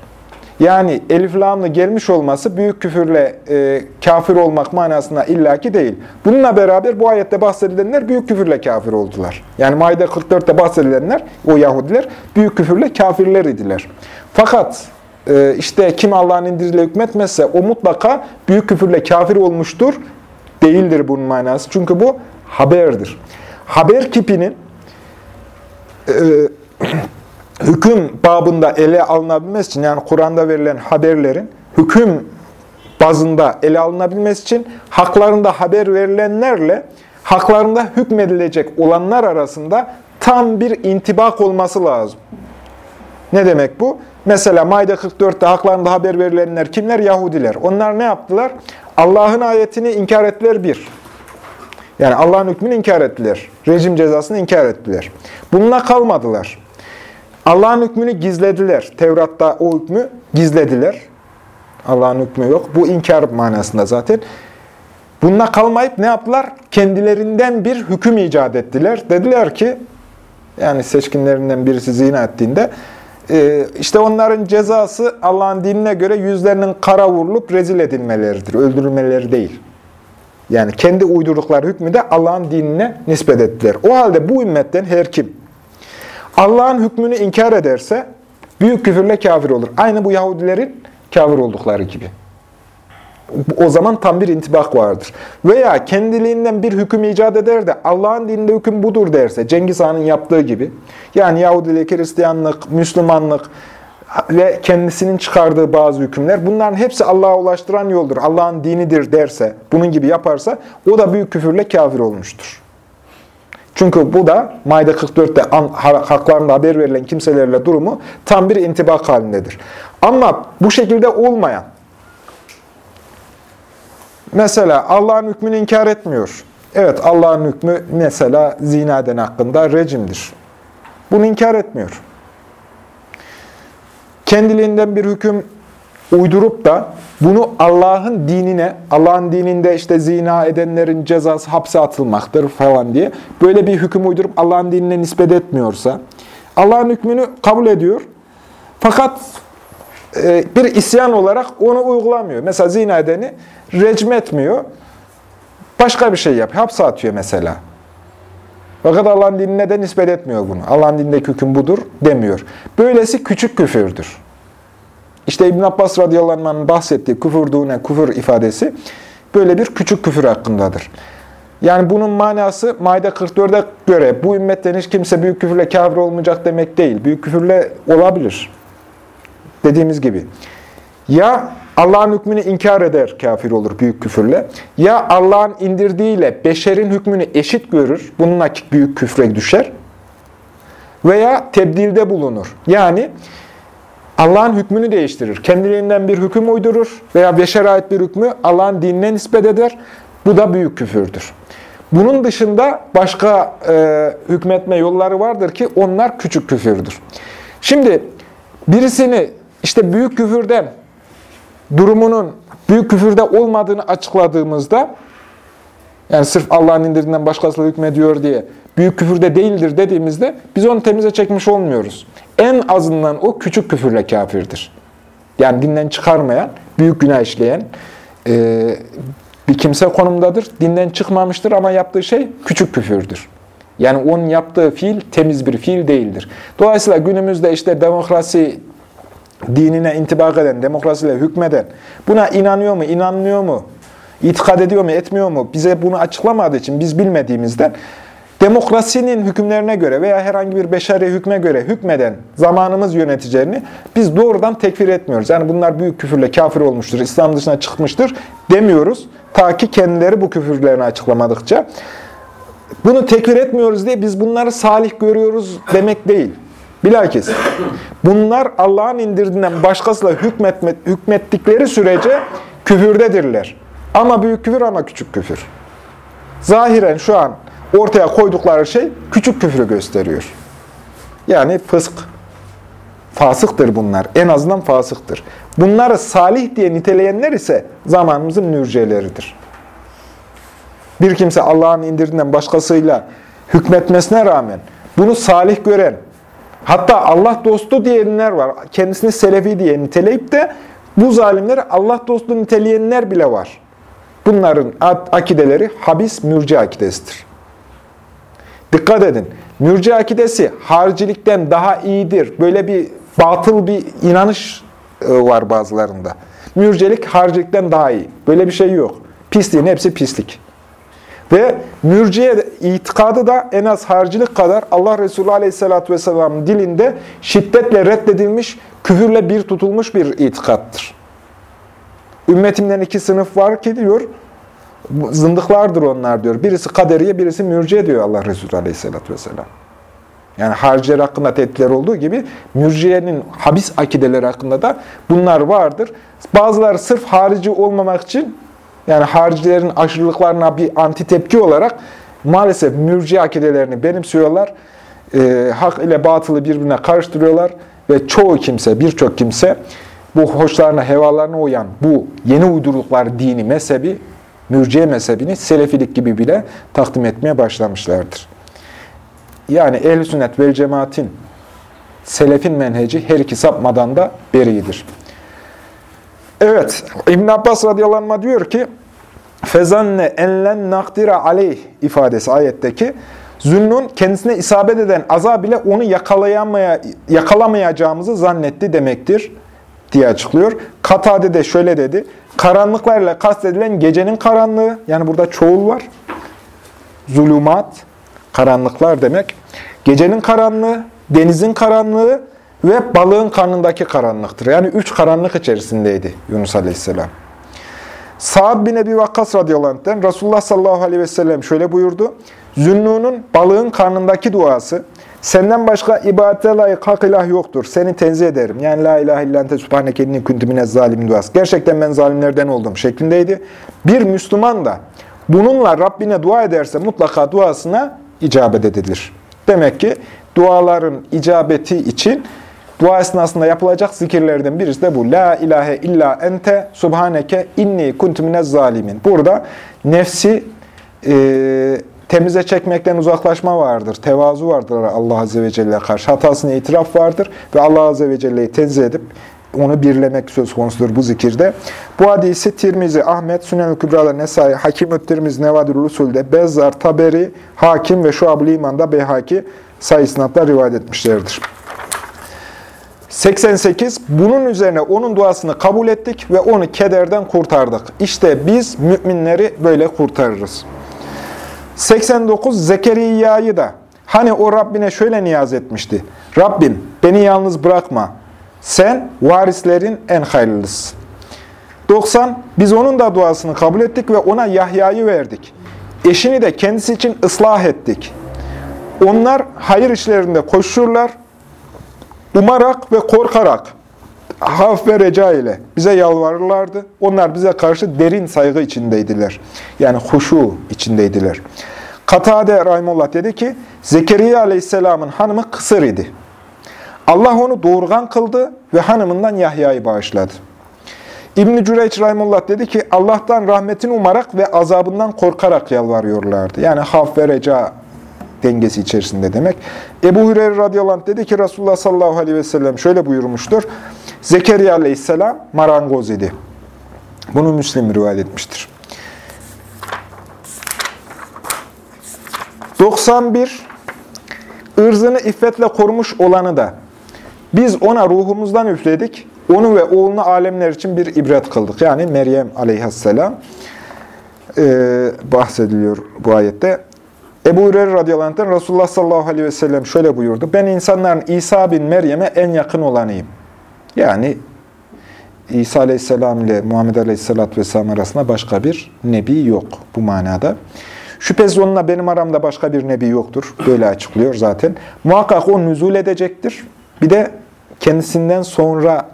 Yani elif lamlı gelmiş olması büyük küfürle e, kafir olmak manasına illaki değil. Bununla beraber bu ayette bahsedilenler büyük küfürle kafir oldular. Yani Maide 44'te bahsedilenler, o Yahudiler büyük küfürle kafirler idiler. Fakat e, işte kim Allah'ın indiriyle hükmetmezse o mutlaka büyük küfürle kafir olmuştur. Değildir bunun manası. Çünkü bu haberdir. Haber kipinin e, hüküm babında ele alınabilmesi için yani Kur'an'da verilen haberlerin hüküm bazında ele alınabilmesi için haklarında haber verilenlerle haklarında hükmedilecek olanlar arasında tam bir intibak olması lazım. Ne demek bu? Mesela Maide 44'te haklarında haber verilenler kimler? Yahudiler. Onlar ne yaptılar? Allah'ın ayetini inkar ettiler bir. Yani Allah'ın hükmünü inkar ettiler. Rejim cezasını inkar ettiler. Bununla kalmadılar. Allah'ın hükmünü gizlediler. Tevrat'ta o hükmü gizlediler. Allah'ın hükmü yok. Bu inkar manasında zaten. Bununla kalmayıp ne yaptılar? Kendilerinden bir hüküm icat ettiler. Dediler ki, yani seçkinlerinden birisi zina ettiğinde, e, işte onların cezası Allah'ın dinine göre yüzlerinin kara vurulup rezil edilmeleridir. Öldürülmeleri değil. Yani kendi uydurdukları hükmü de Allah'ın dinine nispet ettiler. O halde bu ümmetten her kim Allah'ın hükmünü inkar ederse büyük küfürle kafir olur. Aynı bu Yahudilerin kafir oldukları gibi. O zaman tam bir intibak vardır. Veya kendiliğinden bir hüküm icat eder de Allah'ın dininde hüküm budur derse, Cengiz Han'ın yaptığı gibi, yani Yahudilik, Hristiyanlık, Müslümanlık ve kendisinin çıkardığı bazı hükümler, bunların hepsi Allah'a ulaştıran yoldur, Allah'ın dinidir derse, bunun gibi yaparsa, o da büyük küfürle kafir olmuştur. Çünkü bu da Maide 44'te haklarında haber verilen kimselerle durumu tam bir intibak halindedir. Ama bu şekilde olmayan, mesela Allah'ın hükmünü inkar etmiyor. Evet Allah'ın hükmü mesela zinaden hakkında rejimdir. Bunu inkar etmiyor. Kendiliğinden bir hüküm uydurup da bunu Allah'ın dinine, Allah'ın dininde işte zina edenlerin cezası hapse atılmaktır falan diye böyle bir hüküm uydurup Allah'ın dinine nispet etmiyorsa, Allah'ın hükmünü kabul ediyor. Fakat e, bir isyan olarak onu uygulamıyor. Mesela zina edeni recm etmiyor. Başka bir şey yapıyor. Hapse atıyor mesela. Fakat Allah'ın dinine de nispet etmiyor bunu. Allah'ın dinindeki hüküm budur demiyor. Böylesi küçük küfürdür. İşte İbn Abbas radıyallahu anh'ın bahsettiği küfür dune küfür ifadesi böyle bir küçük küfür hakkındadır. Yani bunun manası Maide 44'e göre bu ümmetten hiç kimse büyük küfürle kafir olmayacak demek değil. Büyük küfürle olabilir. Dediğimiz gibi. Ya Allah'ın hükmünü inkar eder kafir olur büyük küfürle. Ya Allah'ın indirdiğiyle beşerin hükmünü eşit görür. Bununla büyük küfre düşer. Veya tebdilde bulunur. Yani Allah'ın hükmünü değiştirir. Kendiliğinden bir hüküm uydurur veya beşere ait bir hükmü Allah'ın dinine nispet eder. Bu da büyük küfürdür. Bunun dışında başka e, hükmetme yolları vardır ki onlar küçük küfürdür. Şimdi birisini işte büyük küfürden durumunun büyük küfürde olmadığını açıkladığımızda yani sırf Allah'ın indirdiğinden başkası hükmediyor diye büyük küfürde değildir dediğimizde biz onu temize çekmiş olmuyoruz. En azından o küçük küfürle kafirdir. Yani dinden çıkarmayan, büyük günah işleyen e, bir kimse konumdadır. Dinden çıkmamıştır ama yaptığı şey küçük küfürdür. Yani onun yaptığı fiil temiz bir fiil değildir. Dolayısıyla günümüzde işte demokrasi dinine intibak eden, demokrasiyle hükmeden, buna inanıyor mu, inanmıyor mu, itikad ediyor mu, etmiyor mu, bize bunu açıklamadığı için biz bilmediğimizden demokrasinin hükümlerine göre veya herhangi bir beşeri hükme göre hükmeden zamanımız yöneticilerini biz doğrudan tekfir etmiyoruz. Yani bunlar büyük küfürle kafir olmuştur, İslam dışına çıkmıştır demiyoruz. Ta ki kendileri bu küfürlerini açıklamadıkça. Bunu tekfir etmiyoruz diye biz bunları salih görüyoruz demek değil. Bilakis bunlar Allah'ın indirdiğinden başkasıyla hükmetme, hükmettikleri sürece küfürdedirler. Ama büyük küfür ama küçük küfür. Zahiren şu an ortaya koydukları şey küçük küfrü gösteriyor. Yani fısk, fasıktır bunlar. En azından fasıktır. Bunları salih diye niteleyenler ise zamanımızın mürceleridir. Bir kimse Allah'ın indirdiğinden başkasıyla hükmetmesine rağmen bunu salih gören, hatta Allah dostu diyenler var. Kendisini selefi diye niteleyip de bu zalimleri Allah dostu niteleyenler bile var. Bunların akideleri habis mürci akidesidir. Dikkat edin. Mürci akidesi haricilikten daha iyidir. Böyle bir batıl bir inanış e, var bazılarında. Mürcelik haricilikten daha iyi. Böyle bir şey yok. Pisliğin hepsi pislik. Ve mürciye itikadı da en az haricilik kadar Allah Resulü Aleyhisselatü Vesselam dilinde şiddetle reddedilmiş, küfürle bir tutulmuş bir itikattır. Ümmetimden iki sınıf var ki diyor, zındıklardır onlar diyor. Birisi kaderiye, birisi mürciye diyor Allah Resulü Aleyhisselatü Vesselam. Yani hariciler hakkında tehditler olduğu gibi mürciyenin habis akideleri hakkında da bunlar vardır. Bazıları sırf harici olmamak için yani haricilerin aşırılıklarına bir anti tepki olarak maalesef mürci akidelerini benimsiyorlar. E, hak ile batılı birbirine karıştırıyorlar ve çoğu kimse, birçok kimse bu hoşlarına, hevalarına uyan bu yeni uydurdukları dini, mezhebi, mürciye mezhebini selefilik gibi bile takdim etmeye başlamışlardır. Yani ehl sünnet vel cemaatin selefin menheci her iki sapmadan da beridir. Evet, İbn Abbas radıyallahu diyor ki, fezanne enlen nakdira aleyh ifadesi ayetteki, Zünnun kendisine isabet eden azab ile onu yakalayamaya, yakalamayacağımızı zannetti demektir diye açıklıyor. Katade de şöyle dedi, karanlıklarla kastedilen gecenin karanlığı, yani burada çoğul var, zulümat, karanlıklar demek. Gecenin karanlığı, denizin karanlığı ve balığın karnındaki karanlıktır. Yani üç karanlık içerisindeydi Yunus Aleyhisselam. Sa'd bin Ebi Vakkas radıyallahu anh'ten Resulullah sallallahu aleyhi ve sellem şöyle buyurdu. Zünnunun balığın karnındaki duası, senden başka ibadete layık hak ilah yoktur. Seni tenzih ederim. Yani la ilahe illan te subhaneke inni kuntu zalimin duası. Gerçekten ben zalimlerden oldum şeklindeydi. Bir Müslüman da bununla Rabbine dua ederse mutlaka duasına icabet edilir. Demek ki duaların icabeti için Dua esnasında yapılacak zikirlerden birisi de bu. La ilahe illa ente subhaneke inni kuntu minez zalimin. Burada nefsi e, temize çekmekten uzaklaşma vardır. Tevazu vardır Allah Azze ve Celle'ye karşı. Hatasını itiraf vardır ve Allah Azze ve Celle'yi tenzih edip onu birlemek söz konusudur bu zikirde. Bu hadisi Tirmizi, Ahmet, Sünen-i Kübra'da Nesai, Hakim-ü Tirmizi, Nevadir Usul'de, Bezzar, Taberi, Hakim ve Şuab-ı İman'da Beyhaki sayısınatla rivayet etmişlerdir. 88. Bunun üzerine onun duasını kabul ettik ve onu kederden kurtardık. İşte biz müminleri böyle kurtarırız. 89. Zekeriya'yı da hani o Rabbine şöyle niyaz etmişti. Rabbim beni yalnız bırakma. Sen varislerin en hayırlısın. 90. Biz onun da duasını kabul ettik ve ona Yahya'yı verdik. Eşini de kendisi için ıslah ettik. Onlar hayır işlerinde koşurlar, umarak ve korkarak, haf ve reca ile bize yalvarırlardı. Onlar bize karşı derin saygı içindeydiler. Yani huşu içindeydiler. Katade Rahimullah dedi ki, Zekeriya Aleyhisselam'ın hanımı kısır idi. Allah onu doğurgan kıldı ve hanımından Yahya'yı bağışladı. İbn-i Cüreyç Rahimullah dedi ki, Allah'tan rahmetini umarak ve azabından korkarak yalvarıyorlardı. Yani haf ve reca dengesi içerisinde demek. Ebu Hureyre radıyallahu dedi ki Resulullah sallallahu aleyhi ve sellem şöyle buyurmuştur. Zekeriya aleyhisselam marangoz idi. Bunu Müslim rivayet etmiştir. 91. ırzını iffetle korumuş olanı da biz ona ruhumuzdan üfledik. Onu ve oğlunu alemler için bir ibret kıldık. Yani Meryem aleyhisselam e, bahsediliyor bu ayette. Ebu Hureyre radıyallahu anh'ten Resulullah sallallahu aleyhi ve sellem şöyle buyurdu. Ben insanların İsa bin Meryem'e en yakın olanıyım. Yani İsa aleyhisselam ile Muhammed aleyhisselatü vesselam arasında başka bir nebi yok bu manada. Şüphesiz onunla benim aramda başka bir nebi yoktur. Böyle açıklıyor zaten. Muhakkak o nüzul edecektir. Bir de kendisinden sonra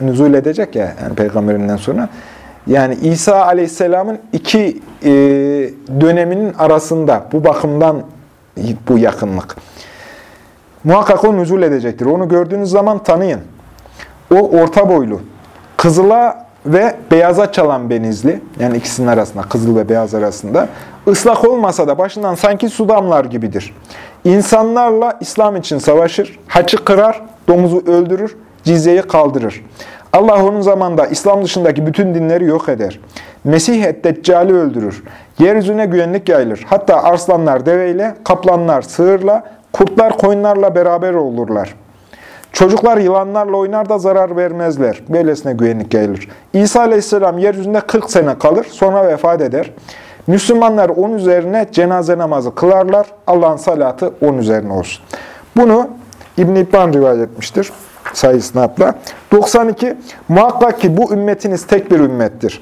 nüzul edecek ya, yani peygamberinden sonra. Yani İsa Aleyhisselam'ın iki e, döneminin arasında bu bakımdan bu yakınlık. Muhakkak o nüzul edecektir. Onu gördüğünüz zaman tanıyın. O orta boylu, kızıla ve beyaza çalan benizli, yani ikisinin arasında, kızıl ve beyaz arasında, ıslak olmasa da başından sanki su damlar gibidir. İnsanlarla İslam için savaşır, haçı kırar, domuzu öldürür, cizyeyi kaldırır. Allah onun zamanında İslam dışındaki bütün dinleri yok eder. Mesih et Deccali öldürür. Yeryüzüne güvenlik yayılır. Hatta arslanlar deveyle, kaplanlar sığırla, kurtlar koyunlarla beraber olurlar. Çocuklar yılanlarla oynar da zarar vermezler. Böylesine güvenlik yayılır. İsa aleyhisselam yeryüzünde 40 sene kalır, sonra vefat eder. Müslümanlar onun üzerine cenaze namazı kılarlar. Allah'ın salatı onun üzerine olsun. Bunu İbn-i İbban rivayet etmiştir sayısınatla. 92. Muhakkak ki bu ümmetiniz tek bir ümmettir.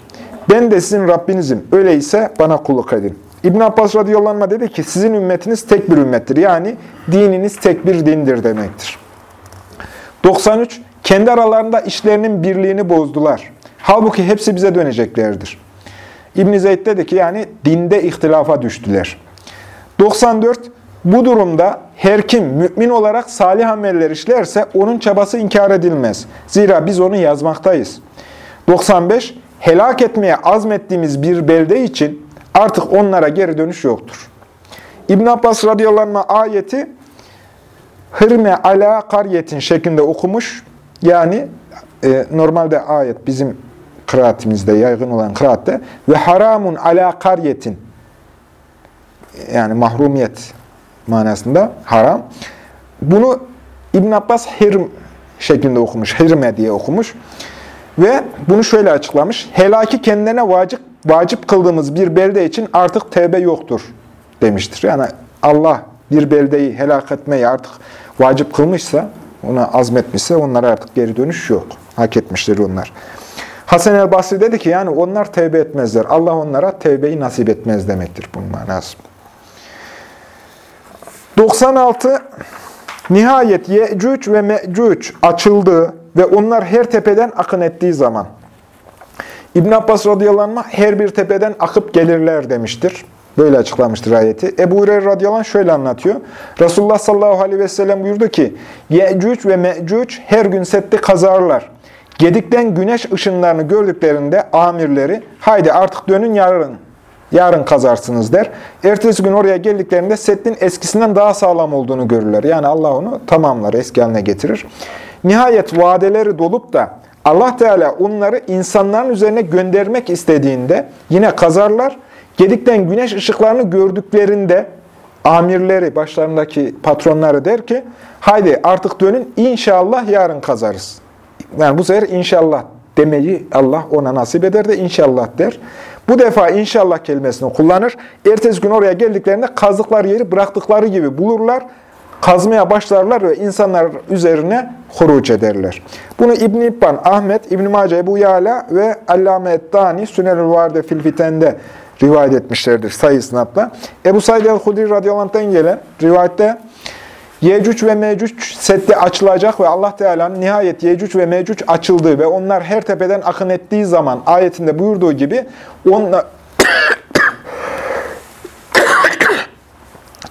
Ben de sizin Rabbinizim. Öyleyse bana kulluk edin. İbn Abbas radıyallahu dedi ki sizin ümmetiniz tek bir ümmettir. Yani dininiz tek bir dindir demektir. 93. Kendi aralarında işlerinin birliğini bozdular. Halbuki hepsi bize döneceklerdir. İbn Zeyd dedi ki yani dinde ihtilafa düştüler. 94. Bu durumda her kim mümin olarak salih ameller işlerse onun çabası inkar edilmez. Zira biz onu yazmaktayız. 95. Helak etmeye azmettiğimiz bir belde için artık onlara geri dönüş yoktur. İbn Abbas radıyallahu ayeti hırme ala kariyetin şeklinde okumuş. Yani e, normalde ayet bizim kıraatimizde yaygın olan kıraatte ve haramun ala kariyetin yani mahrumiyet manasında haram. Bunu İbn Abbas hirm şeklinde okumuş. Hirme diye okumuş. Ve bunu şöyle açıklamış. Helaki kendine vacip, vacip kıldığımız bir belde için artık tevbe yoktur demiştir. Yani Allah bir beldeyi helak etmeyi artık vacip kılmışsa, ona azmetmişse onlara artık geri dönüş yok. Hak etmiştir onlar. Hasan el Basri dedi ki yani onlar tevbe etmezler. Allah onlara tevbeyi nasip etmez demektir bunun manası. 96. Nihayet Yecüc ve Mecüc açıldı ve onlar her tepeden akın ettiği zaman. İbn Abbas radıyallahu anh her bir tepeden akıp gelirler demiştir. Böyle açıklamıştır ayeti. Ebu Hureyre radıyallahu anh şöyle anlatıyor. Resulullah sallallahu aleyhi ve sellem buyurdu ki, Ye'cuc ve Me'cuc her gün sette kazarlar. Gedikten güneş ışınlarını gördüklerinde amirleri, haydi artık dönün yarın, yarın kazarsınız der. Ertesi gün oraya geldiklerinde settin eskisinden daha sağlam olduğunu görürler. Yani Allah onu tamamlar, eski haline getirir. Nihayet vadeleri dolup da Allah Teala onları insanların üzerine göndermek istediğinde yine kazarlar. Gedikten güneş ışıklarını gördüklerinde amirleri, başlarındaki patronları der ki, haydi artık dönün inşallah yarın kazarız. Yani bu sefer inşallah demeyi Allah ona nasip eder de inşallah der. Bu defa inşallah kelimesini kullanır. Ertesi gün oraya geldiklerinde kazdıkları yeri bıraktıkları gibi bulurlar. Kazmaya başlarlar ve insanlar üzerine huruç ederler. Bunu İbn İbban, Ahmet, İbn Mace, Ebu Yala ve Allame Ettani Sünel-ül Varde fil Fiten'de rivayet etmişlerdir sayı sınavla. Ebu Said el-Hudri radıyallahu gelen rivayette Yecüc ve Mecüc sette açılacak ve Allah Teala'nın nihayet Yecüc ve Mecüc açıldığı ve onlar her tepeden akın ettiği zaman ayetinde buyurduğu gibi onlar <coughs>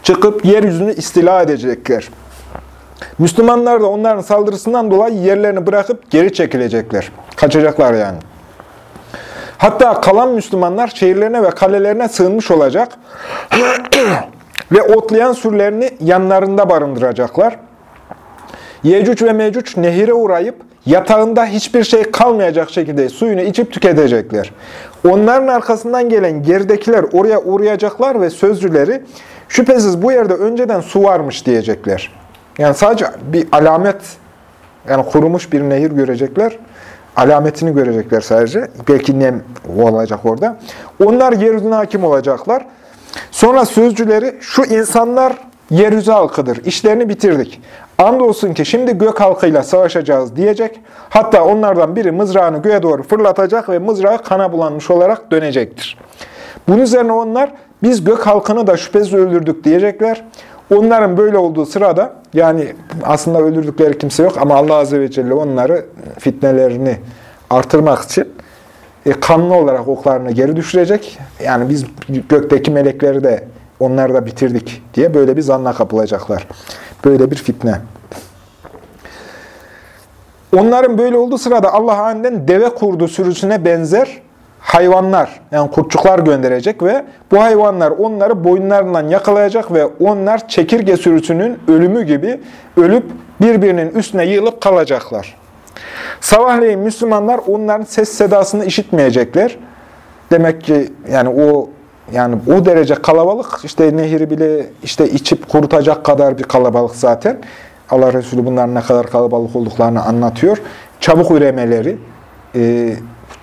çıkıp yeryüzünü istila edecekler. Müslümanlar da onların saldırısından dolayı yerlerini bırakıp geri çekilecekler. Kaçacaklar yani. Hatta kalan Müslümanlar şehirlerine ve kalelerine sığınmış olacak <coughs> ve otlayan sürülerini yanlarında barındıracaklar. Yecüc ve Mecüc nehire uğrayıp yatağında hiçbir şey kalmayacak şekilde suyunu içip tüketecekler. Onların arkasından gelen geridekiler oraya uğrayacaklar ve sözcüleri şüphesiz bu yerde önceden su varmış diyecekler. Yani sadece bir alamet, yani kurumuş bir nehir görecekler. Alametini görecekler sadece. Belki nem olacak orada. Onlar yeryüzüne hakim olacaklar. Sonra sözcüleri şu insanlar yeryüzü halkıdır. İşlerini bitirdik. Andolsun ki şimdi gök halkıyla savaşacağız diyecek. Hatta onlardan biri mızrağını göğe doğru fırlatacak ve mızrağı kana bulanmış olarak dönecektir. Bunun üzerine onlar biz gök halkını da şüphesiz öldürdük diyecekler. Onların böyle olduğu sırada yani aslında öldürdükleri kimse yok ama Allah Azze ve Celle onları fitnelerini artırmak için e, kanlı olarak oklarını geri düşürecek. Yani biz gökteki melekleri de onları da bitirdik diye böyle bir zanna kapılacaklar. Böyle bir fitne. Onların böyle olduğu sırada Allah aniden deve kurdu sürüsüne benzer hayvanlar, yani kurtçuklar gönderecek ve bu hayvanlar onları boyunlarından yakalayacak ve onlar çekirge sürüsünün ölümü gibi ölüp birbirinin üstüne yığılıp kalacaklar. Sabahleyin Müslümanlar onların ses sedasını işitmeyecekler. Demek ki yani o yani o derece kalabalık işte nehri bile işte içip kurutacak kadar bir kalabalık zaten. Allah Resulü bunların ne kadar kalabalık olduklarını anlatıyor. Çabuk üremeleri, e,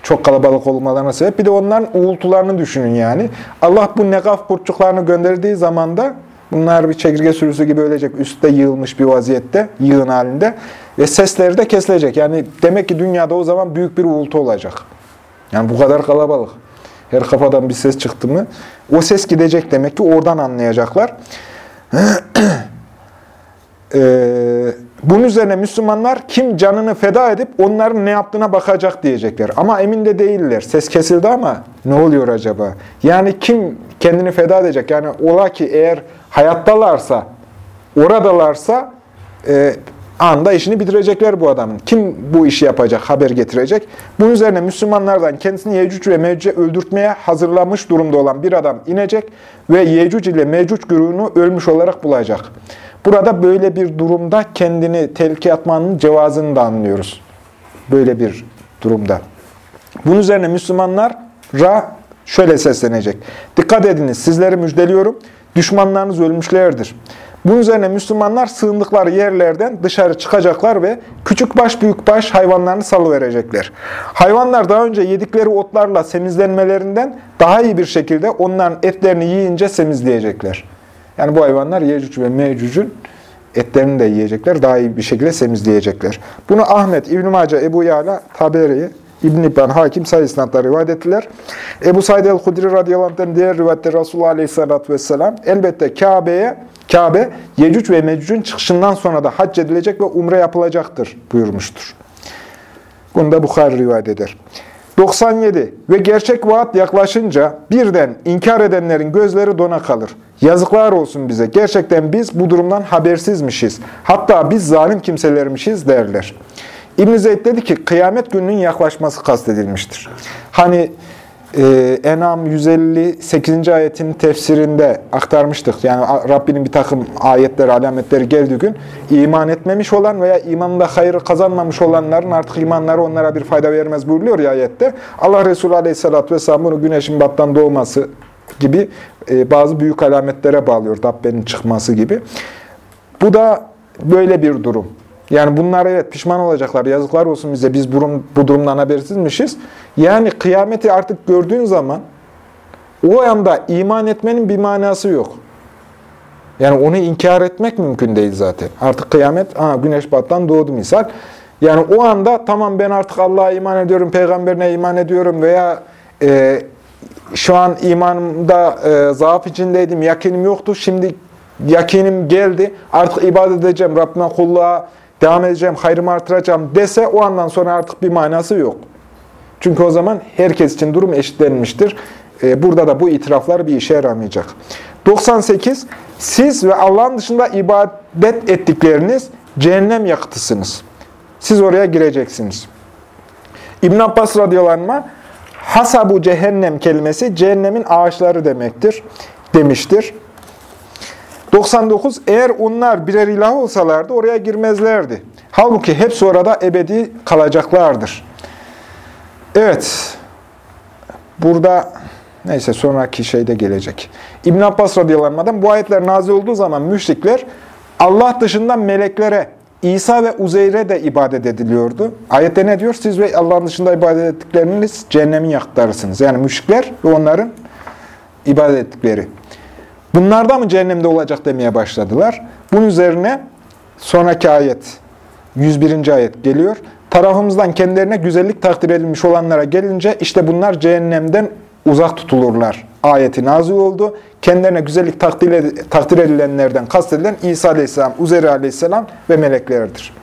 çok kalabalık olmalarına sebep. Bir de onların uğultularını düşünün yani. Allah bu negaf burçluklarını gönderdiği zaman da bunlar bir çekirge sürüsü gibi ölecek. Üstte yığılmış bir vaziyette, yığın halinde. Ve sesleri de kesilecek. Yani demek ki dünyada o zaman büyük bir uğultu olacak. Yani bu kadar kalabalık. Her kafadan bir ses çıktı mı o ses gidecek demek ki oradan anlayacaklar. Ee, <clears throat> bunun üzerine Müslümanlar kim canını feda edip onların ne yaptığına bakacak diyecekler. Ama emin de değiller. Ses kesildi ama ne oluyor acaba? Yani kim kendini feda edecek? Yani ola ki eğer hayattalarsa, oradalarsa e, anda işini bitirecekler bu adamın. Kim bu işi yapacak, haber getirecek? Bunun üzerine Müslümanlardan kendisini Yecüc ve Mecüc'e öldürtmeye hazırlamış durumda olan bir adam inecek ve Yecüc ile Mecüc grubunu ölmüş olarak bulacak. Burada böyle bir durumda kendini tehlikeye atmanın cevazını da anlıyoruz. Böyle bir durumda. Bunun üzerine Müslümanlara şöyle seslenecek. Dikkat ediniz, sizleri müjdeliyorum. Düşmanlarınız ölmüşlerdir. Bunun üzerine Müslümanlar sığındıkları yerlerden dışarı çıkacaklar ve küçük baş büyük baş hayvanlarını salıverecekler. Hayvanlar daha önce yedikleri otlarla semizlenmelerinden daha iyi bir şekilde onların etlerini yiyince semizleyecekler. Yani bu hayvanlar Yecüc ve Mecüc'ün etlerini de yiyecekler, daha iyi bir şekilde semizleyecekler. Bunu Ahmet, İbn-i Mace, Ebu Yala, Taberi, İbn-i İbban, Hakim sayı rivayet ettiler. Ebu Said el-Hudri radıyallahu diğer rivayette Resulullah aleyhissalatü vesselam elbette Kabe'ye Kabe, Yecüc ve Mecüc'ün çıkışından sonra da hac edilecek ve umre yapılacaktır buyurmuştur. Bunu da Bukhari rivayet eder. 97. Ve gerçek vaat yaklaşınca birden inkar edenlerin gözleri dona kalır. Yazıklar olsun bize. Gerçekten biz bu durumdan habersizmişiz. Hatta biz zalim kimselermişiz derler. İbn Zeyd dedi ki kıyamet gününün yaklaşması kastedilmiştir. Hani e, Enam 158. ayetin tefsirinde aktarmıştık. Yani Rabbinin bir takım ayetleri, alametleri geldiği gün iman etmemiş olan veya imanında hayır kazanmamış olanların artık imanları onlara bir fayda vermez buyuruyor ya ayette. Allah Resulü Aleyhisselatü Vesselam bunu güneşin battan doğması gibi e, bazı büyük alametlere bağlıyor. Dabbenin çıkması gibi. Bu da böyle bir durum. Yani bunlar evet pişman olacaklar. Yazıklar olsun bize. Biz bu, bu durumdan habersizmişiz. Yani kıyameti artık gördüğün zaman o anda iman etmenin bir manası yok. Yani onu inkar etmek mümkün değil zaten. Artık kıyamet, aha, güneş battan doğdu misal. Yani o anda tamam ben artık Allah'a iman ediyorum, peygamberine iman ediyorum veya e, şu an imanımda e, zaaf içindeydim, yakinim yoktu. Şimdi yakinim geldi. Artık ibadet edeceğim, Rabbime kulluğa devam edeceğim, hayrımı artıracağım dese o andan sonra artık bir manası yok. Çünkü o zaman herkes için durum eşitlenmiştir. Ee, burada da bu itiraflar bir işe yaramayacak. 98. Siz ve Allah'ın dışında ibadet ettikleriniz cehennem yakıtısınız. Siz oraya gireceksiniz. İbn Abbas radıyallahu hasabu cehennem kelimesi cehennemin ağaçları demektir demiştir. 99. Eğer onlar birer ilah olsalardı oraya girmezlerdi. Halbuki hepsi orada ebedi kalacaklardır. Evet. Burada neyse sonraki şeyde gelecek. İbn Abbas radıyallahu bu ayetler nazil olduğu zaman müşrikler Allah dışında meleklere, İsa ve Uzeyr'e de ibadet ediliyordu. Ayette ne diyor? Siz ve Allah'ın dışında ibadet ettikleriniz cehennemin yakıtlarısınız. Yani müşrikler ve onların ibadet ettikleri. Bunlar da mı cehennemde olacak demeye başladılar. Bunun üzerine sonraki ayet, 101. ayet geliyor. Tarafımızdan kendilerine güzellik takdir edilmiş olanlara gelince işte bunlar cehennemden uzak tutulurlar. Ayeti nazil oldu. Kendilerine güzellik takdir, edilenlerden kastedilen İsa Aleyhisselam, Uzeyr Aleyhisselam ve meleklerdir.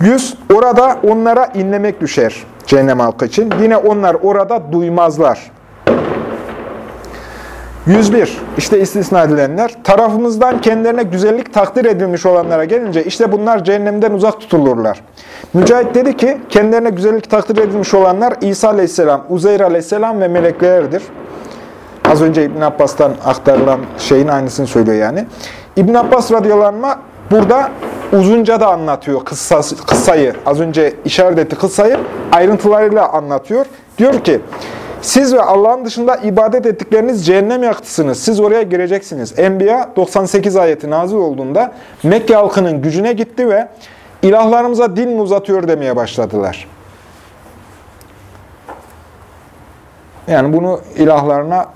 100. Orada onlara inlemek düşer cehennem halkı için. Yine onlar orada duymazlar. 101. İşte istisna edilenler. Tarafımızdan kendilerine güzellik takdir edilmiş olanlara gelince işte bunlar cehennemden uzak tutulurlar. Mücahit dedi ki kendilerine güzellik takdir edilmiş olanlar İsa aleyhisselam, Uzeyr aleyhisselam ve meleklerdir. Az önce İbn Abbas'tan aktarılan şeyin aynısını söylüyor yani. İbn Abbas radıyallahu burada uzunca da anlatıyor kıssası, kıssayı. Az önce işaret etti kıssayı ayrıntılarıyla anlatıyor. Diyor ki siz ve Allah'ın dışında ibadet ettikleriniz cehennem yaktısınız. Siz oraya gireceksiniz. Enbiya 98 ayeti nazil olduğunda Mekke halkının gücüne gitti ve ilahlarımıza din mi uzatıyor demeye başladılar. Yani bunu ilahlarına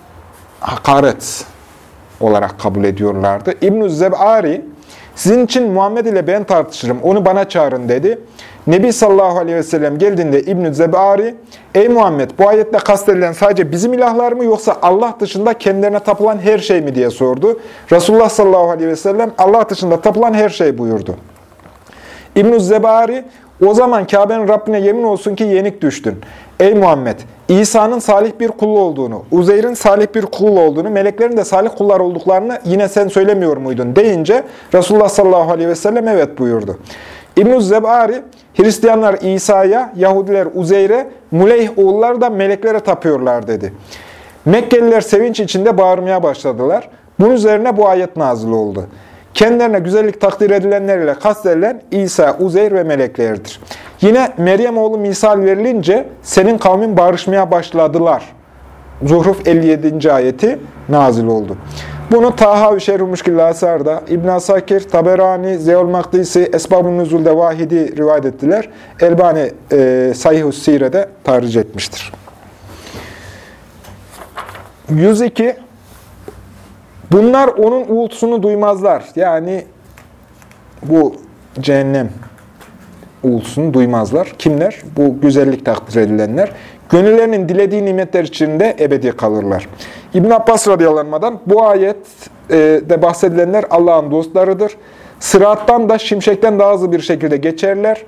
hakaret olarak kabul ediyorlardı. İbn-i Zeb'ari, sizin için Muhammed ile ben tartışırım, onu bana çağırın dedi. Nebi sallallahu aleyhi ve sellem geldiğinde İbn-i Zebari, Ey Muhammed bu ayette kastedilen sadece bizim ilahlar mı yoksa Allah dışında kendilerine tapılan her şey mi diye sordu. Resulullah sallallahu aleyhi ve sellem Allah dışında tapılan her şey buyurdu. İbn-i Zebari, o zaman Kabe'nin Rabbine yemin olsun ki yenik düştün. Ey Muhammed, İsa'nın salih bir kul olduğunu, Uzeyr'in salih bir kul olduğunu, meleklerin de salih kullar olduklarını yine sen söylemiyor muydun deyince Resulullah sallallahu aleyhi ve sellem evet buyurdu. İbn-i Zebari, Hristiyanlar İsa'ya, Yahudiler Uzeyr'e, Muleyh oğulları da meleklere tapıyorlar dedi. Mekkeliler sevinç içinde bağırmaya başladılar. Bunun üzerine bu ayet nazil oldu. Kendilerine güzellik takdir edilenler ile kastedilen İsa, Uzeyr ve meleklerdir. Yine Meryem oğlu misal verilince senin kavmin barışmaya başladılar. Zuhruf 57. ayeti nazil oldu. Bunu Taha Şerh-i Muşkil Asar'da, İbn Taberani, Zeyol Makdisi, Esbab-ı Nüzul'de Vahidi rivayet ettiler. Elbani e, Sahih-ü Sire'de tarih etmiştir. 102. Bunlar onun uğultusunu duymazlar. Yani bu cehennem uğultusunu duymazlar. Kimler? Bu güzellik takdir edilenler. Gönüllerinin dilediği nimetler içinde ebedi kalırlar. İbn Abbas radıyallahu bu ayette bahsedilenler Allah'ın dostlarıdır. Sırattan da şimşekten daha hızlı bir şekilde geçerler.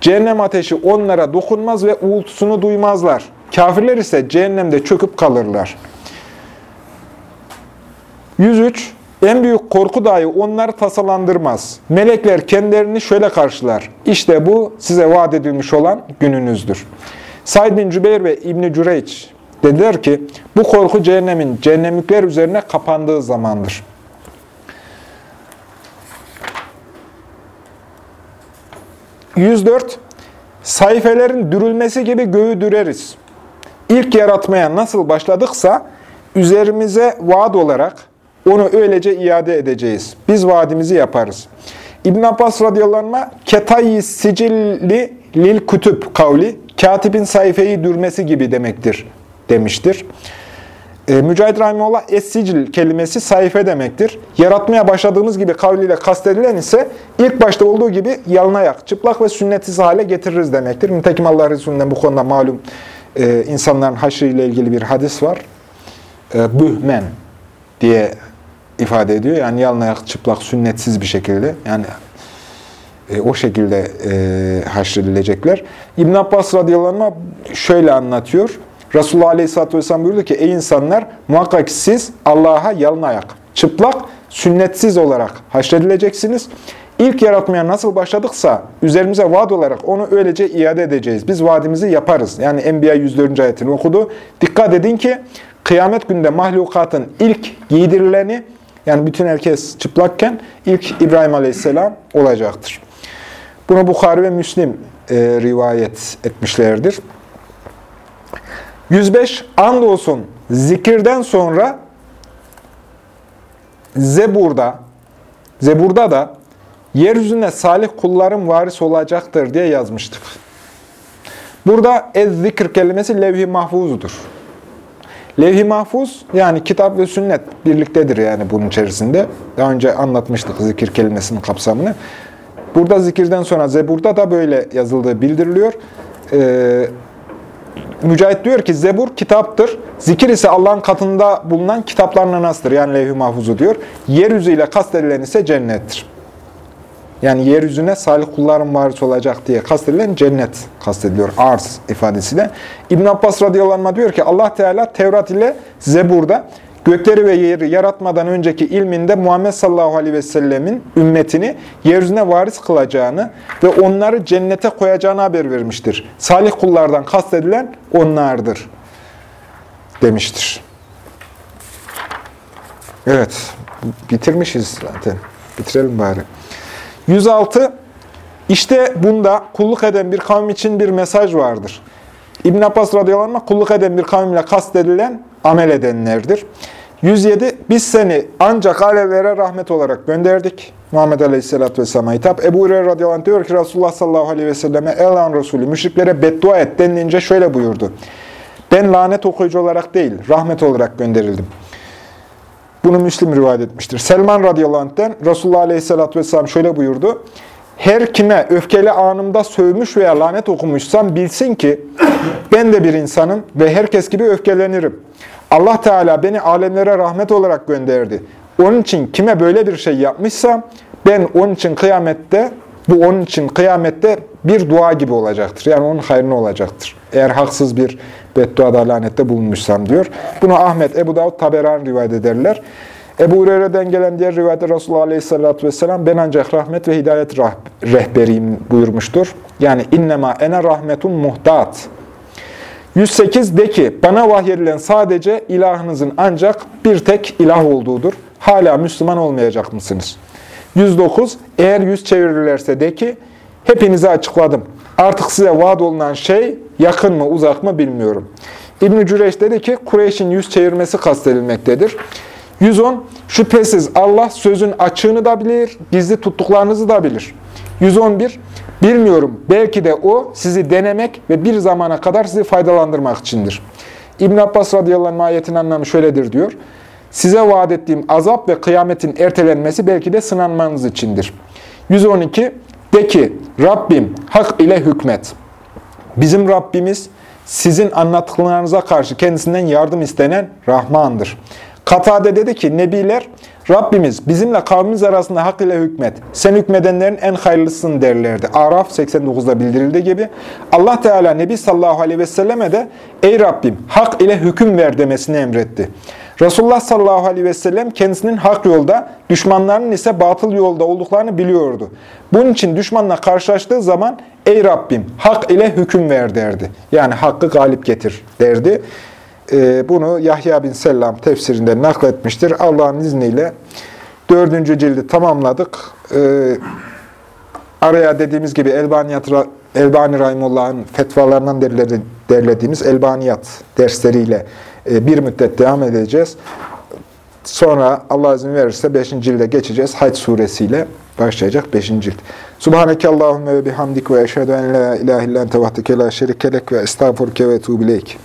Cehennem ateşi onlara dokunmaz ve uğultusunu duymazlar. Kafirler ise cehennemde çöküp kalırlar. 103. En büyük korku dahi onları tasalandırmaz. Melekler kendilerini şöyle karşılar. İşte bu size vaat edilmiş olan gününüzdür. Said bin Cübeyr ve İbni Cüreyç dediler ki, bu korku cehennemin cehennemlikler üzerine kapandığı zamandır. ...104... Sayfelerin dürülmesi gibi göğü düreriz. İlk yaratmaya nasıl başladıksa... ...üzerimize vaat olarak onu öylece iade edeceğiz. Biz vaadimizi yaparız. İbn Abbas radıyallahu anh, ketayyi sicilli lil kütüb kavli, katibin sayfayı dürmesi gibi demektir demiştir. E, Mücahit Rahimullah es-sicil kelimesi sayfa demektir. Yaratmaya başladığımız gibi kavliyle kastedilen ise ilk başta olduğu gibi yalın çıplak ve sünnetsiz hale getiririz demektir. Nitekim Allah Resulü'nden bu konuda malum e, insanların haşrı ile ilgili bir hadis var. E, bühmen diye ifade ediyor. Yani yalın ayak, çıplak, sünnetsiz bir şekilde. Yani e, o şekilde e, haşredilecekler. İbn Abbas radıyallahu anh şöyle anlatıyor. Resulullah aleyhisselatü vesselam buyurdu ki, ey insanlar muhakkak siz Allah'a yalın ayak, çıplak, sünnetsiz olarak haşredileceksiniz. İlk yaratmaya nasıl başladıksa üzerimize vaat olarak onu öylece iade edeceğiz. Biz vaadimizi yaparız. Yani Enbiya 104. ayetini okudu. Dikkat edin ki kıyamet günde mahlukatın ilk giydirileni yani bütün herkes çıplakken ilk İbrahim Aleyhisselam olacaktır. Bunu Bukhari ve Müslim e, rivayet etmişlerdir. 105. Andolsun zikirden sonra Zebur'da, Zebur'da da yeryüzüne salih kulların varis olacaktır diye yazmıştık. Burada ez-zikr kelimesi levh-i mahfuzudur. Levh-i mahfuz yani kitap ve sünnet birliktedir yani bunun içerisinde. Daha önce anlatmıştık zikir kelimesinin kapsamını. Burada zikirden sonra Zebur'da da böyle yazıldığı bildiriliyor. Ee, Mücahit diyor ki Zebur kitaptır. Zikir ise Allah'ın katında bulunan kitapların anasıdır. Yani levh-i mahfuzu diyor. Yeryüzüyle kastedilen ise cennettir. Yani yeryüzüne salih kulların varis olacak diye kastedilen cennet kastediliyor. Arz ifadesiyle. İbn Abbas radıyallahu anh diyor ki Allah Teala Tevrat ile Zebur'da gökleri ve yeri yaratmadan önceki ilminde Muhammed sallallahu aleyhi ve sellemin ümmetini yeryüzüne varis kılacağını ve onları cennete koyacağını haber vermiştir. Salih kullardan kastedilen onlardır demiştir. Evet, bitirmişiz zaten. Bitirelim bari. 106. İşte bunda kulluk eden bir kavim için bir mesaj vardır. İbn Abbas radıyallahu anh kulluk eden bir kavimle kastedilen amel edenlerdir. 107. Biz seni ancak alevlere rahmet olarak gönderdik. Muhammed Aleyhisselatü Vesselam'a hitap. Ebu Hureyre radıyallahu anh diyor ki Resulullah sallallahu aleyhi ve selleme Elan Resulü müşriklere beddua et denilince şöyle buyurdu. Ben lanet okuyucu olarak değil, rahmet olarak gönderildim. Bunu Müslim rivayet etmiştir. Selman radıyallahu anh'ten Resulullah aleyhissalatü vesselam şöyle buyurdu. Her kime öfkeli anımda sövmüş veya lanet okumuşsam bilsin ki ben de bir insanım ve herkes gibi öfkelenirim. Allah Teala beni alemlere rahmet olarak gönderdi. Onun için kime böyle bir şey yapmışsa ben onun için kıyamette bu onun için kıyamette bir dua gibi olacaktır. Yani onun hayrına olacaktır. Eğer haksız bir bedduada lanette bulunmuşsam diyor. Bunu Ahmet, Ebu Davud, Taberan rivayet ederler. Ebu Hureyre'den gelen diğer rivayette Resulullah Aleyhisselatü Vesselam ben ancak rahmet ve hidayet rehberiyim buyurmuştur. Yani innema ene rahmetun muhtat. 108 de ki bana vahyedilen sadece ilahınızın ancak bir tek ilah olduğudur. Hala Müslüman olmayacak mısınız? 109 eğer yüz çevirirlerse de ki hepinize açıkladım. Artık size vaat olunan şey yakın mı uzak mı bilmiyorum. İbn-i Cüreş dedi ki Kureyş'in yüz çevirmesi kastedilmektedir. 110 şüphesiz Allah sözün açığını da bilir, gizli tuttuklarınızı da bilir. 111 bilmiyorum belki de o sizi denemek ve bir zamana kadar sizi faydalandırmak içindir. İbn Abbas radıyallahu anh ayetin anlamı şöyledir diyor. Size vaat ettiğim azap ve kıyametin ertelenmesi belki de sınanmanız içindir. 112 de ki Rabbim hak ile hükmet. Bizim Rabbimiz sizin anlattıklarınıza karşı kendisinden yardım istenen Rahmandır. Katade dedi ki Nebiler Rabbimiz bizimle kavmimiz arasında hak ile hükmet. Sen hükmedenlerin en hayırlısın derlerdi. Araf 89'da bildirildiği gibi. Allah Teala Nebi sallallahu aleyhi ve selleme de ey Rabbim hak ile hüküm ver demesini emretti. Resulullah sallallahu aleyhi ve sellem kendisinin hak yolda, düşmanlarının ise batıl yolda olduklarını biliyordu. Bunun için düşmanla karşılaştığı zaman ey Rabbim hak ile hüküm ver derdi. Yani hakkı galip getir derdi. Ee, bunu Yahya bin Selam tefsirinde nakletmiştir. Allah'ın izniyle dördüncü cildi tamamladık. Ee, araya dediğimiz gibi Elbaniyat, Elbani Rahimullah'ın fetvalarından derlediğimiz Elbaniyat dersleriyle e, bir müddet devam edeceğiz. Sonra Allah izin verirse 5. cilde geçeceğiz. Hac suresiyle başlayacak 5. cilt. Subhaneke Allahümme ve bihamdik ve eşhedü en la ilahe illan tevahdike la şerikelek ve estağfurke ve tuğbileyk.